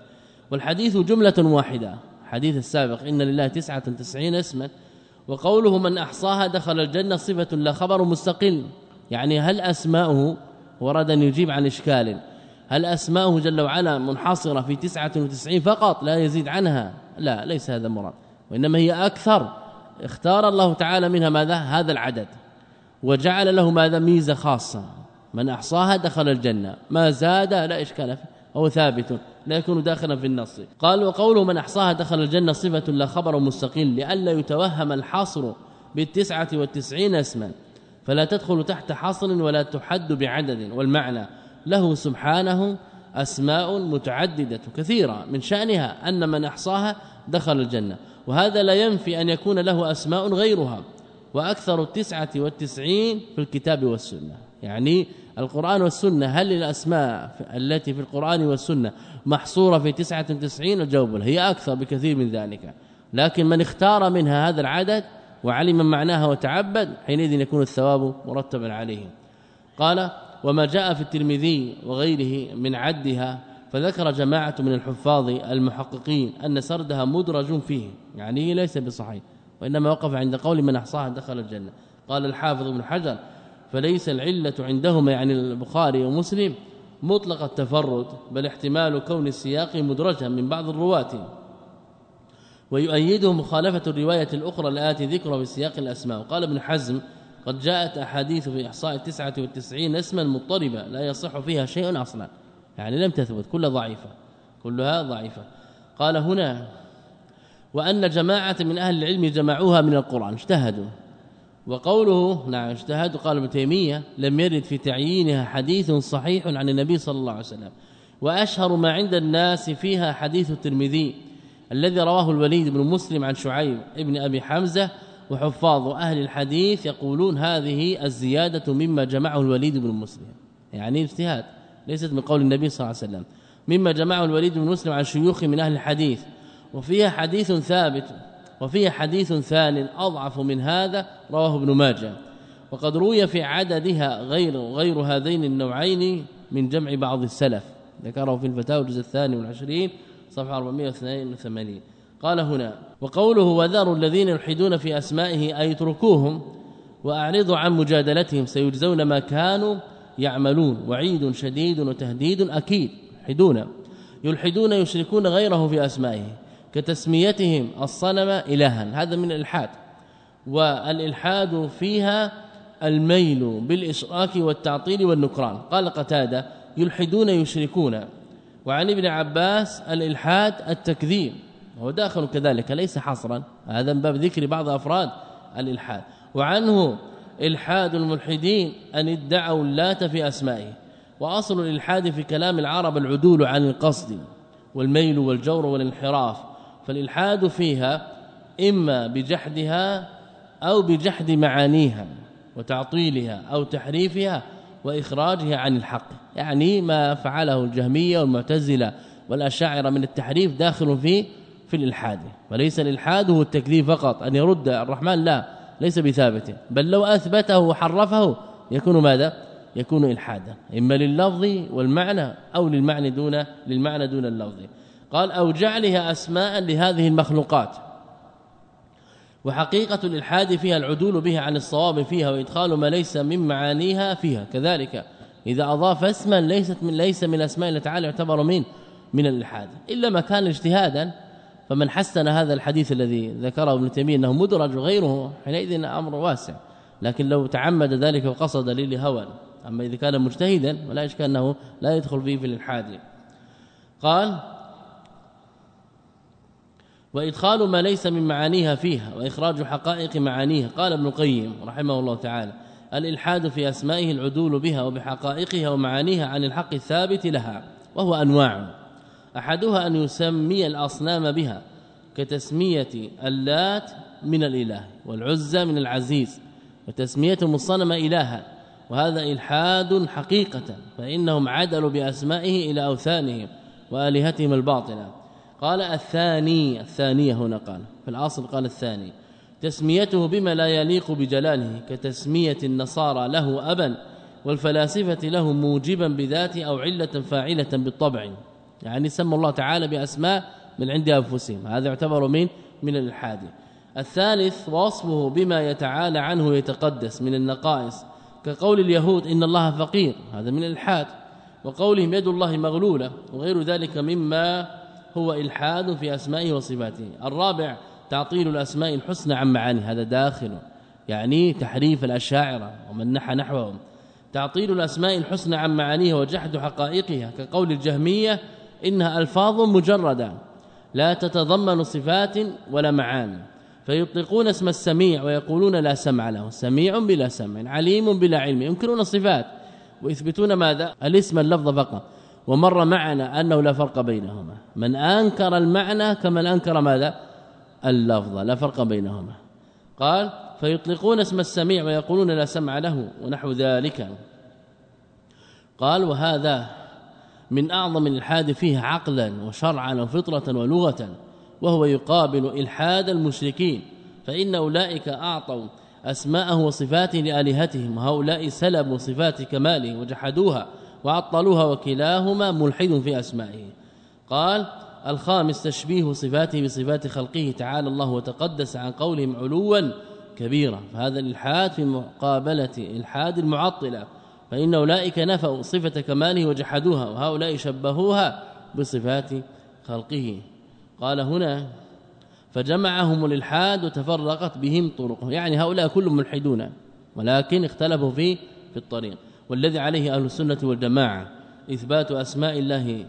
B: والحديث جملة واحدة. حديث السابق إن لله 99 اسما. وقوله من أحصاها دخل الجنة صفة لا خبر مستقل. يعني هل أسماؤه ورد أن يجيب عن إشكال؟ هل أسماؤه جل وعلا منحصرة في 99 فقط؟ لا يزيد عنها. لا ليس هذا مراد وإنما هي أكثر. اختار الله تعالى منها ماذا؟ هذا العدد. وجعل له ماذا؟ ميزة خاصة. من أحصاها دخل الجنة. ما زاد لا إشكال فيه. هو ثابت. لا يكون داخلا في النص. قال وقوله من أحصاها دخل الجنة صفة لا خبر مستقل لئلا يتوهم الحصر بالتسعة والتسعين اسما. فلا تدخل تحت حصر ولا تحد بعدد. والمعنى له سبحانه أسماء متعددة كثيرة من شأنها أن من أحصاها دخل الجنة وهذا لا ينفي أن يكون له أسماء غيرها وأكثر التسعة والتسعين في الكتاب والسنة. يعني القرآن والسنة هل الأسماء التي في القرآن والسنة محصورة في 99 الجواب هي أكثر بكثير من ذلك. لكن من اختار منها هذا العدد وعلم معناها وتعبد حينئذ يكون الثواب مرتبا عليه. قال وما جاء في الترمذي وغيره من عدها فذكر جماعة من الحفاظ المحققين أن سردها مدرج فيه يعني ليس بصحيح وإنما وقف عند قول من أحصاها دخل الجنة. قال الحافظ ابن حجر فليس العلة عندهما يعني البخاري ومسلم مطلق التفرد بل احتمال كون السياق مدرجا من بعض الرواة. ويؤيده مخالفة الرواية الأخرى الآتي ذكرها في سياق الأسماء. وقال ابن حزم قد جاءت أحاديث في التسعة والتسعين اسما مضطربة لا يصح فيها شيء أصلا يعني لم تثبت كلها ضعيفة كلها ضعيفة. قال هنا وأن جماعة من أهل العلم جمعوها من القرآن اجتهدوا. وقوله نعم اجتهد قال ابن تيمية لم يرد في تعيينها حديث صحيح عن النبي صلى الله عليه وسلم. وأشهر ما عند الناس فيها حديث الترمذي الذي رواه الوليد بن مسلم عن شعيب ابن أبي حمزة وحفاظ أهل الحديث يقولون هذه الزيادة مما جمعه الوليد بن مسلم. يعني اجتهاد ليست من قول النبي صلى الله عليه وسلم. مما جمعه الوليد بن مسلم عن شيوخ من أهل الحديث. وفيها حديث ثابت وفيه حديث ثان أضعف من هذا رواه ابن ماجه. وقد روي في عددها غير غير هذين النوعين من جمع بعض السلف. ذكره في الفتاوى الجزء الثاني والعشرين صفحة 482 قال هنا وقوله وذروا الذين يلحدون في أسمائه أي اتركوهم وأعرضوا عن مجادلتهم سيجزون ما كانوا يعملون. وعيد شديد وتهديد أكيد. يلحدون. يلحدون يشركون غيره في أسمائه. كتسميتهم الصنم إلها. هذا من الإلحاد. والإلحاد فيها الميل بالإشراك والتعطيل والنكران. قال قتادة يلحدون يشركون. وعن ابن عباس الإلحاد التكذيب. وهو داخل كذلك ليس حصرا. هذا من باب ذكر بعض أفراد الإلحاد. وعنه إلحاد الملحدين أن ادعوا اللات في أسمائه. وأصل الإلحاد في كلام العرب العدول عن القصد والميل والجور والانحراف. فالإلحاد فيها إما بجحدها أو بجحد معانيها وتعطيلها أو تحريفها وإخراجها عن الحق. يعني ما فعله الجهمية والمعتزلة والأشاعرة من التحريف داخل في في الإلحاد وليس الإلحاد هو التكذيب فقط أن يرد الرحمن لا ليس بثابت بل لو أثبته وحرفه يكون ماذا؟ يكون إلحادا إما لللفظ والمعنى أو للمعنى دون للمعنى دون اللفظ. قال أو جعلها أسماء لهذه المخلوقات. وحقيقة الإلحاد فيها العدول بها عن الصواب فيها وإدخال ما ليس من معانيها فيها. كذلك إذا أضاف اسما ليست من ليس من أسماء الله تعالى يعتبر من من الإلحاد. إلا ما كان اجتهادا فمن حسن هذا الحديث الذي ذكره ابن تيمية إنه مدرج وغيره حينئذ أمر واسع. لكن لو تعمد ذلك وقصد للهوى أما إذا كان مجتهدا ولا إشكال أنه لا يدخل فيه في الإلحاد. قال وإدخال ما ليس من معانيها فيها وإخراج حقائق معانيها. قال ابن القيم رحمه الله تعالى الإلحاد في أسمائه العدول بها وبحقائقها ومعانيها عن الحق الثابت لها وهو أنواع. أحدها أن يسمي الأصنام بها كتسمية اللات من الإله والعزى من العزيز وتسميتهم الصنم إلها وهذا إلحاد حقيقة فإنهم عدلوا بأسمائه إلى اوثانهم وآلهتهم الباطله قال الثاني الثانية هنا قال في الأصل قال الثاني تسميته بما لا يليق بجلاله كتسمية النصارى له أبا والفلاسفة له موجبا بذاته أو علة فاعلة بالطبع. يعني سمى الله تعالى بأسماء من عند أنفسهم. هذا يعتبر من من الإلحاد. الثالث وصفه بما يتعالى عنه ويتقدس من النقائص. كقول اليهود إن الله فقير. هذا من الإلحاد. وقولهم يد الله مغلولة. وغير ذلك مما هو إلحاد في أسمائه وصفاته. الرابع تعطيل الأسماء الحسنى عن معاني. هذا داخل. يعني تحريف الأشاعرة ومن نحى نحوهم. تعطيل الأسماء الحسنى عن معانيها وجحد حقائقها. كقول الجهمية إنها ألفاظ مجردة لا تتضمن صفات ولا معاني فيطلقون اسم السميع ويقولون لا سمع له. سميع بلا سمع عليم بلا علم ينكرون الصفات ويثبتون ماذا؟ الاسم اللفظ فقط. ومر معنا أنه لا فرق بينهما. من أنكر المعنى كمن أنكر ماذا؟ اللفظ لا فرق بينهما. قال فيطلقون اسم السميع ويقولون لا سمع له ونحو ذلك. قال وهذا من أعظم الإلحاد فيه عقلا وشرعا وفطره ولغه وهو يقابل إلحاد المشركين. فإن أولئك أعطوا أسماءه وصفاته لآلهتهم وهؤلاء سلبوا صفات كماله وجحدوها وعطلوها وكلاهما ملحد في أسمائه. قال الخامس تشبيه صفاته بصفات خلقه تعالى الله وتقدس عن قولهم علوا كبيرا. فهذا الإلحاد في مقابلة إلحاد المعطلة. فإن أولئك نفوا صفة كماله وجحدوها وهؤلاء شبهوها بصفات خلقه. قال هنا فجمعهم الإلحاد وتفرقت بهم طرقه يعني هؤلاء كلهم ملحدون ولكن اختلفوا في في الطريق. والذي عليه أهل السنة والجماعة إثبات أسماء الله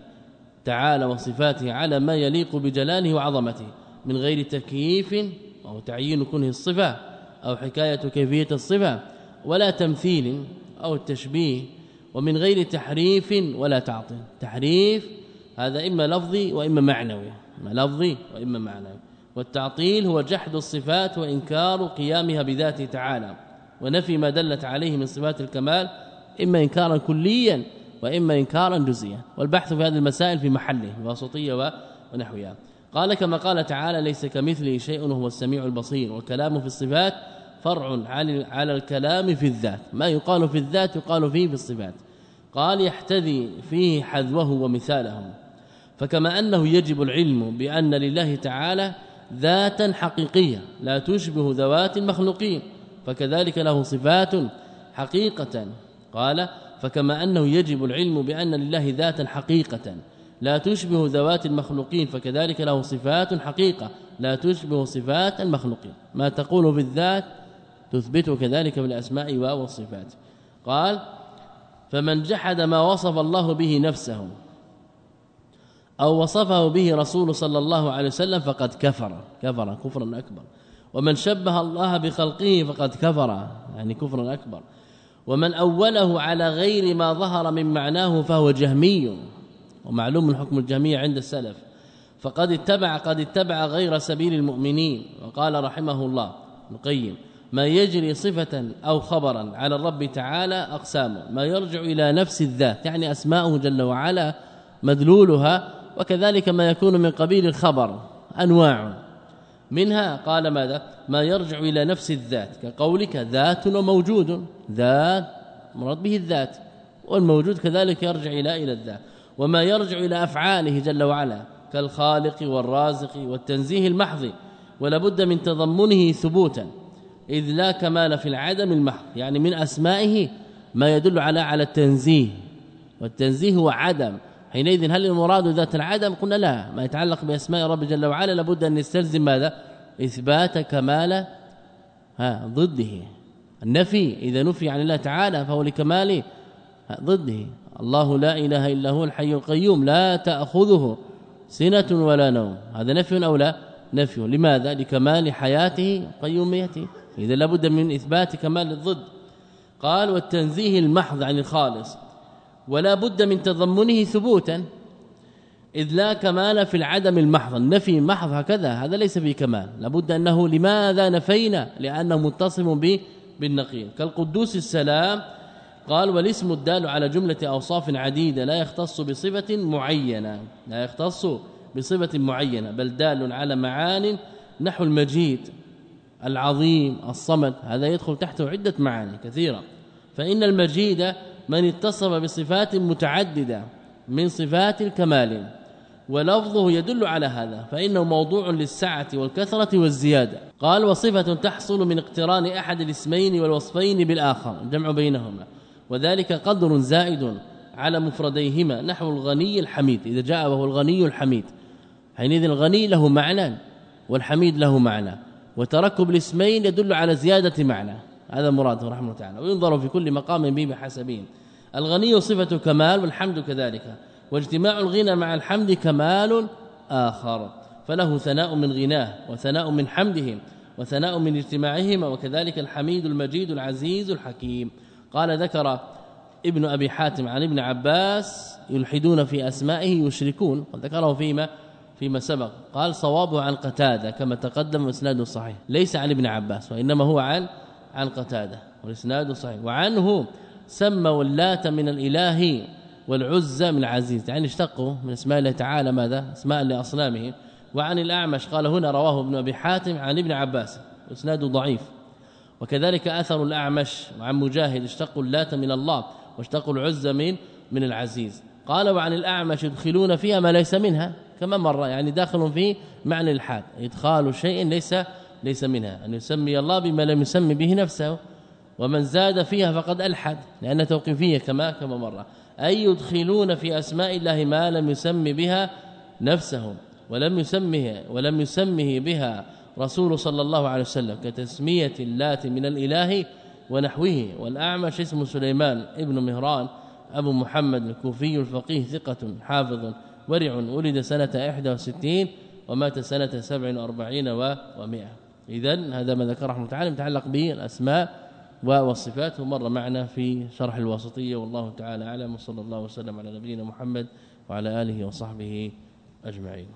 B: تعالى وصفاته على ما يليق بجلاله وعظمته من غير تكييف أو تعيين كنه الصفة أو حكاية كيفية الصفة ولا تمثيل أو التشبيه ومن غير تحريف ولا تعطيل. تحريف هذا إما لفظي وإما معنوي. إما لفظي وإما معنوي. والتعطيل هو جحد الصفات وإنكار قيامها بذاته تعالى. ونفي ما دلت عليه من صفات الكمال إما انكارا كليا وإما انكارا جزئيا. والبحث في هذه المسائل في محله الواسطيه ونحوها. قال كما قال تعالى ليس كمثله شيء وهو السميع البصير والكلام في الصفات فرع على الكلام في الذات. ما يقال في الذات يقال فيه في الصفات. قال يحتذي فيه حذوه ومثاله فكما أنه يجب العلم بأن لله تعالى ذاتا حقيقية لا تشبه ذوات المخلوقين. فكذلك له صفات حقيقة. قال فكما أنه يجب العلم بأن لله ذاتا حقيقة لا تشبه ذوات المخلوقين. فكذلك له صفات حقيقة لا تشبه صفات المخلوقين. ما تقول بالذات تثبته كذلك بالاسماء والصفات قال فمن جحد ما وصف الله به نفسه أو وصفه به رسول صلى الله عليه وسلم فقد كفر. كفر كفرا أكبر. ومن شبه الله بخلقه فقد كفر. يعني كفرا أكبر. ومن أوله على غير ما ظهر من معناه فهو جهمي. ومعلوم الحكم الجهمي عند السلف. فقد اتبع قد اتبع غير سبيل المؤمنين. وقال رحمه الله القيم ما يجري صفة أو خبرا على الرب تعالى أقسام ما يرجع إلى نفس الذات يعني أسماؤه جل وعلا مدلولها وكذلك ما يكون من قبيل الخبر أنواع. منها قال ماذا؟ ما يرجع إلى نفس الذات كقولك ذات وموجود ذات مراد به الذات والموجود كذلك يرجع إلى إلى الذات. وما يرجع إلى أفعاله جل وعلا كالخالق والرازق والتنزيه المحض ولا بد من تضمنه ثبوتا. إذ لا كمال في العدم المحض. يعني من أسمائه ما يدل على على التنزيه. والتنزيه هو عدم. حينئذ هل المراد ذات العدم؟ قلنا لا. ما يتعلق بأسماء رب جل وعلا لابد أن يستلزم ماذا؟ إثبات كمال ها ضده. النفي إذا نفي عن الله تعالى فهو لكمال ضده. الله لا إله إلا هو الحي القيوم. لا تأخذه سنة ولا نوم. هذا نفي أو لا؟ نفي. لماذا؟ لكمال حياته قيوميته. إذا لابد من إثبات كمال الضد. قال والتنزيه المحض عن الخالص. ولا بد من تضمنه ثبوتا. إذ لا كمال في العدم المحض. النفي محض هكذا. هذا ليس فيه كمال. لابد أنه لماذا نفينا؟ لأنه متصف به بالنقيض. كالقدوس السلام قال والاسم الدال على جملة أوصاف عديدة. لا يختص بصفة معينة. لا يختص بصفة معينة بل دال على معان نحو المجيد. العظيم الصمد هذا يدخل تحته عدة معاني كثيرة. فإن المجيد من اتصف بصفات متعددة من صفات الكمال ولفظه يدل على هذا فإنه موضوع للسعة والكثرة والزيادة. قال وصفة تحصل من اقتران أحد الاسمين والوصفين بالآخر جمع بينهما. وذلك قدر زائد على مفرديهما نحو الغني الحميد إذا جاء وهو الغني الحميد. حينئذ الغني له معنى والحميد له معنى. وتركب الاسمين يدل على زيادة معنى. هذا مراده رحمه الله تعالى. وينظر في كل مقام به بحسبين الغني صفة كمال والحمد كذلك. واجتماع الغنى مع الحمد كمال آخر. فله ثناء من غناه وثناء من حمده وثناء من اجتماعهما وكذلك الحميد المجيد العزيز الحكيم. قال ذكر ابن أبي حاتم عن ابن عباس يلحدون في أسمائه يشركون. قد ذكره فيما فيما سبق. قال صوابه عن قتادة كما تقدم إسناده صحيح. ليس عن ابن عباس وإنما هو عن عن قتادة والإسناد صحيح. وعنه سموا اللات من الإله والعزى من العزيز. يعني اشتقوا من اسماء الله تعالى ماذا؟ اسماء لاصنامهم وعن الأعمش قال هنا رواه ابن أبي حاتم عن ابن عباس إسناده ضعيف. وكذلك أثر الأعمش وعن مجاهد اشتقوا اللات من الله واشتقوا العزى من من العزيز. قال وعن الأعمش يدخلون فيها ما ليس منها. كما مر يعني داخل في معنى الحال إدخال شيء ليس ليس منها. أن يسمي الله بما لم يسمي به نفسه. ومن زاد فيها فقد ألحد. لأن توقيفية كما كما مر. أي يدخلون في أسماء الله ما لم يسمي بها نفسه ولم يسمه ولم يسمه بها رسول صلى الله عليه وسلم. كتسمية اللات من الإله ونحوه. والأعمش اسمه سليمان ابن مهران. أبو محمد الكوفي الفقيه ثقة حافظ ورع ولد سنة 61 ومات سنة 47 و100 اذا هذا ما ذكر رحمه تعالى متعلق بالأسماء والصفات ومر معنا في شرح الواسطية والله تعالى أعلم وصلى الله وسلم على نبينا محمد وعلى آله وصحبه أجمعين.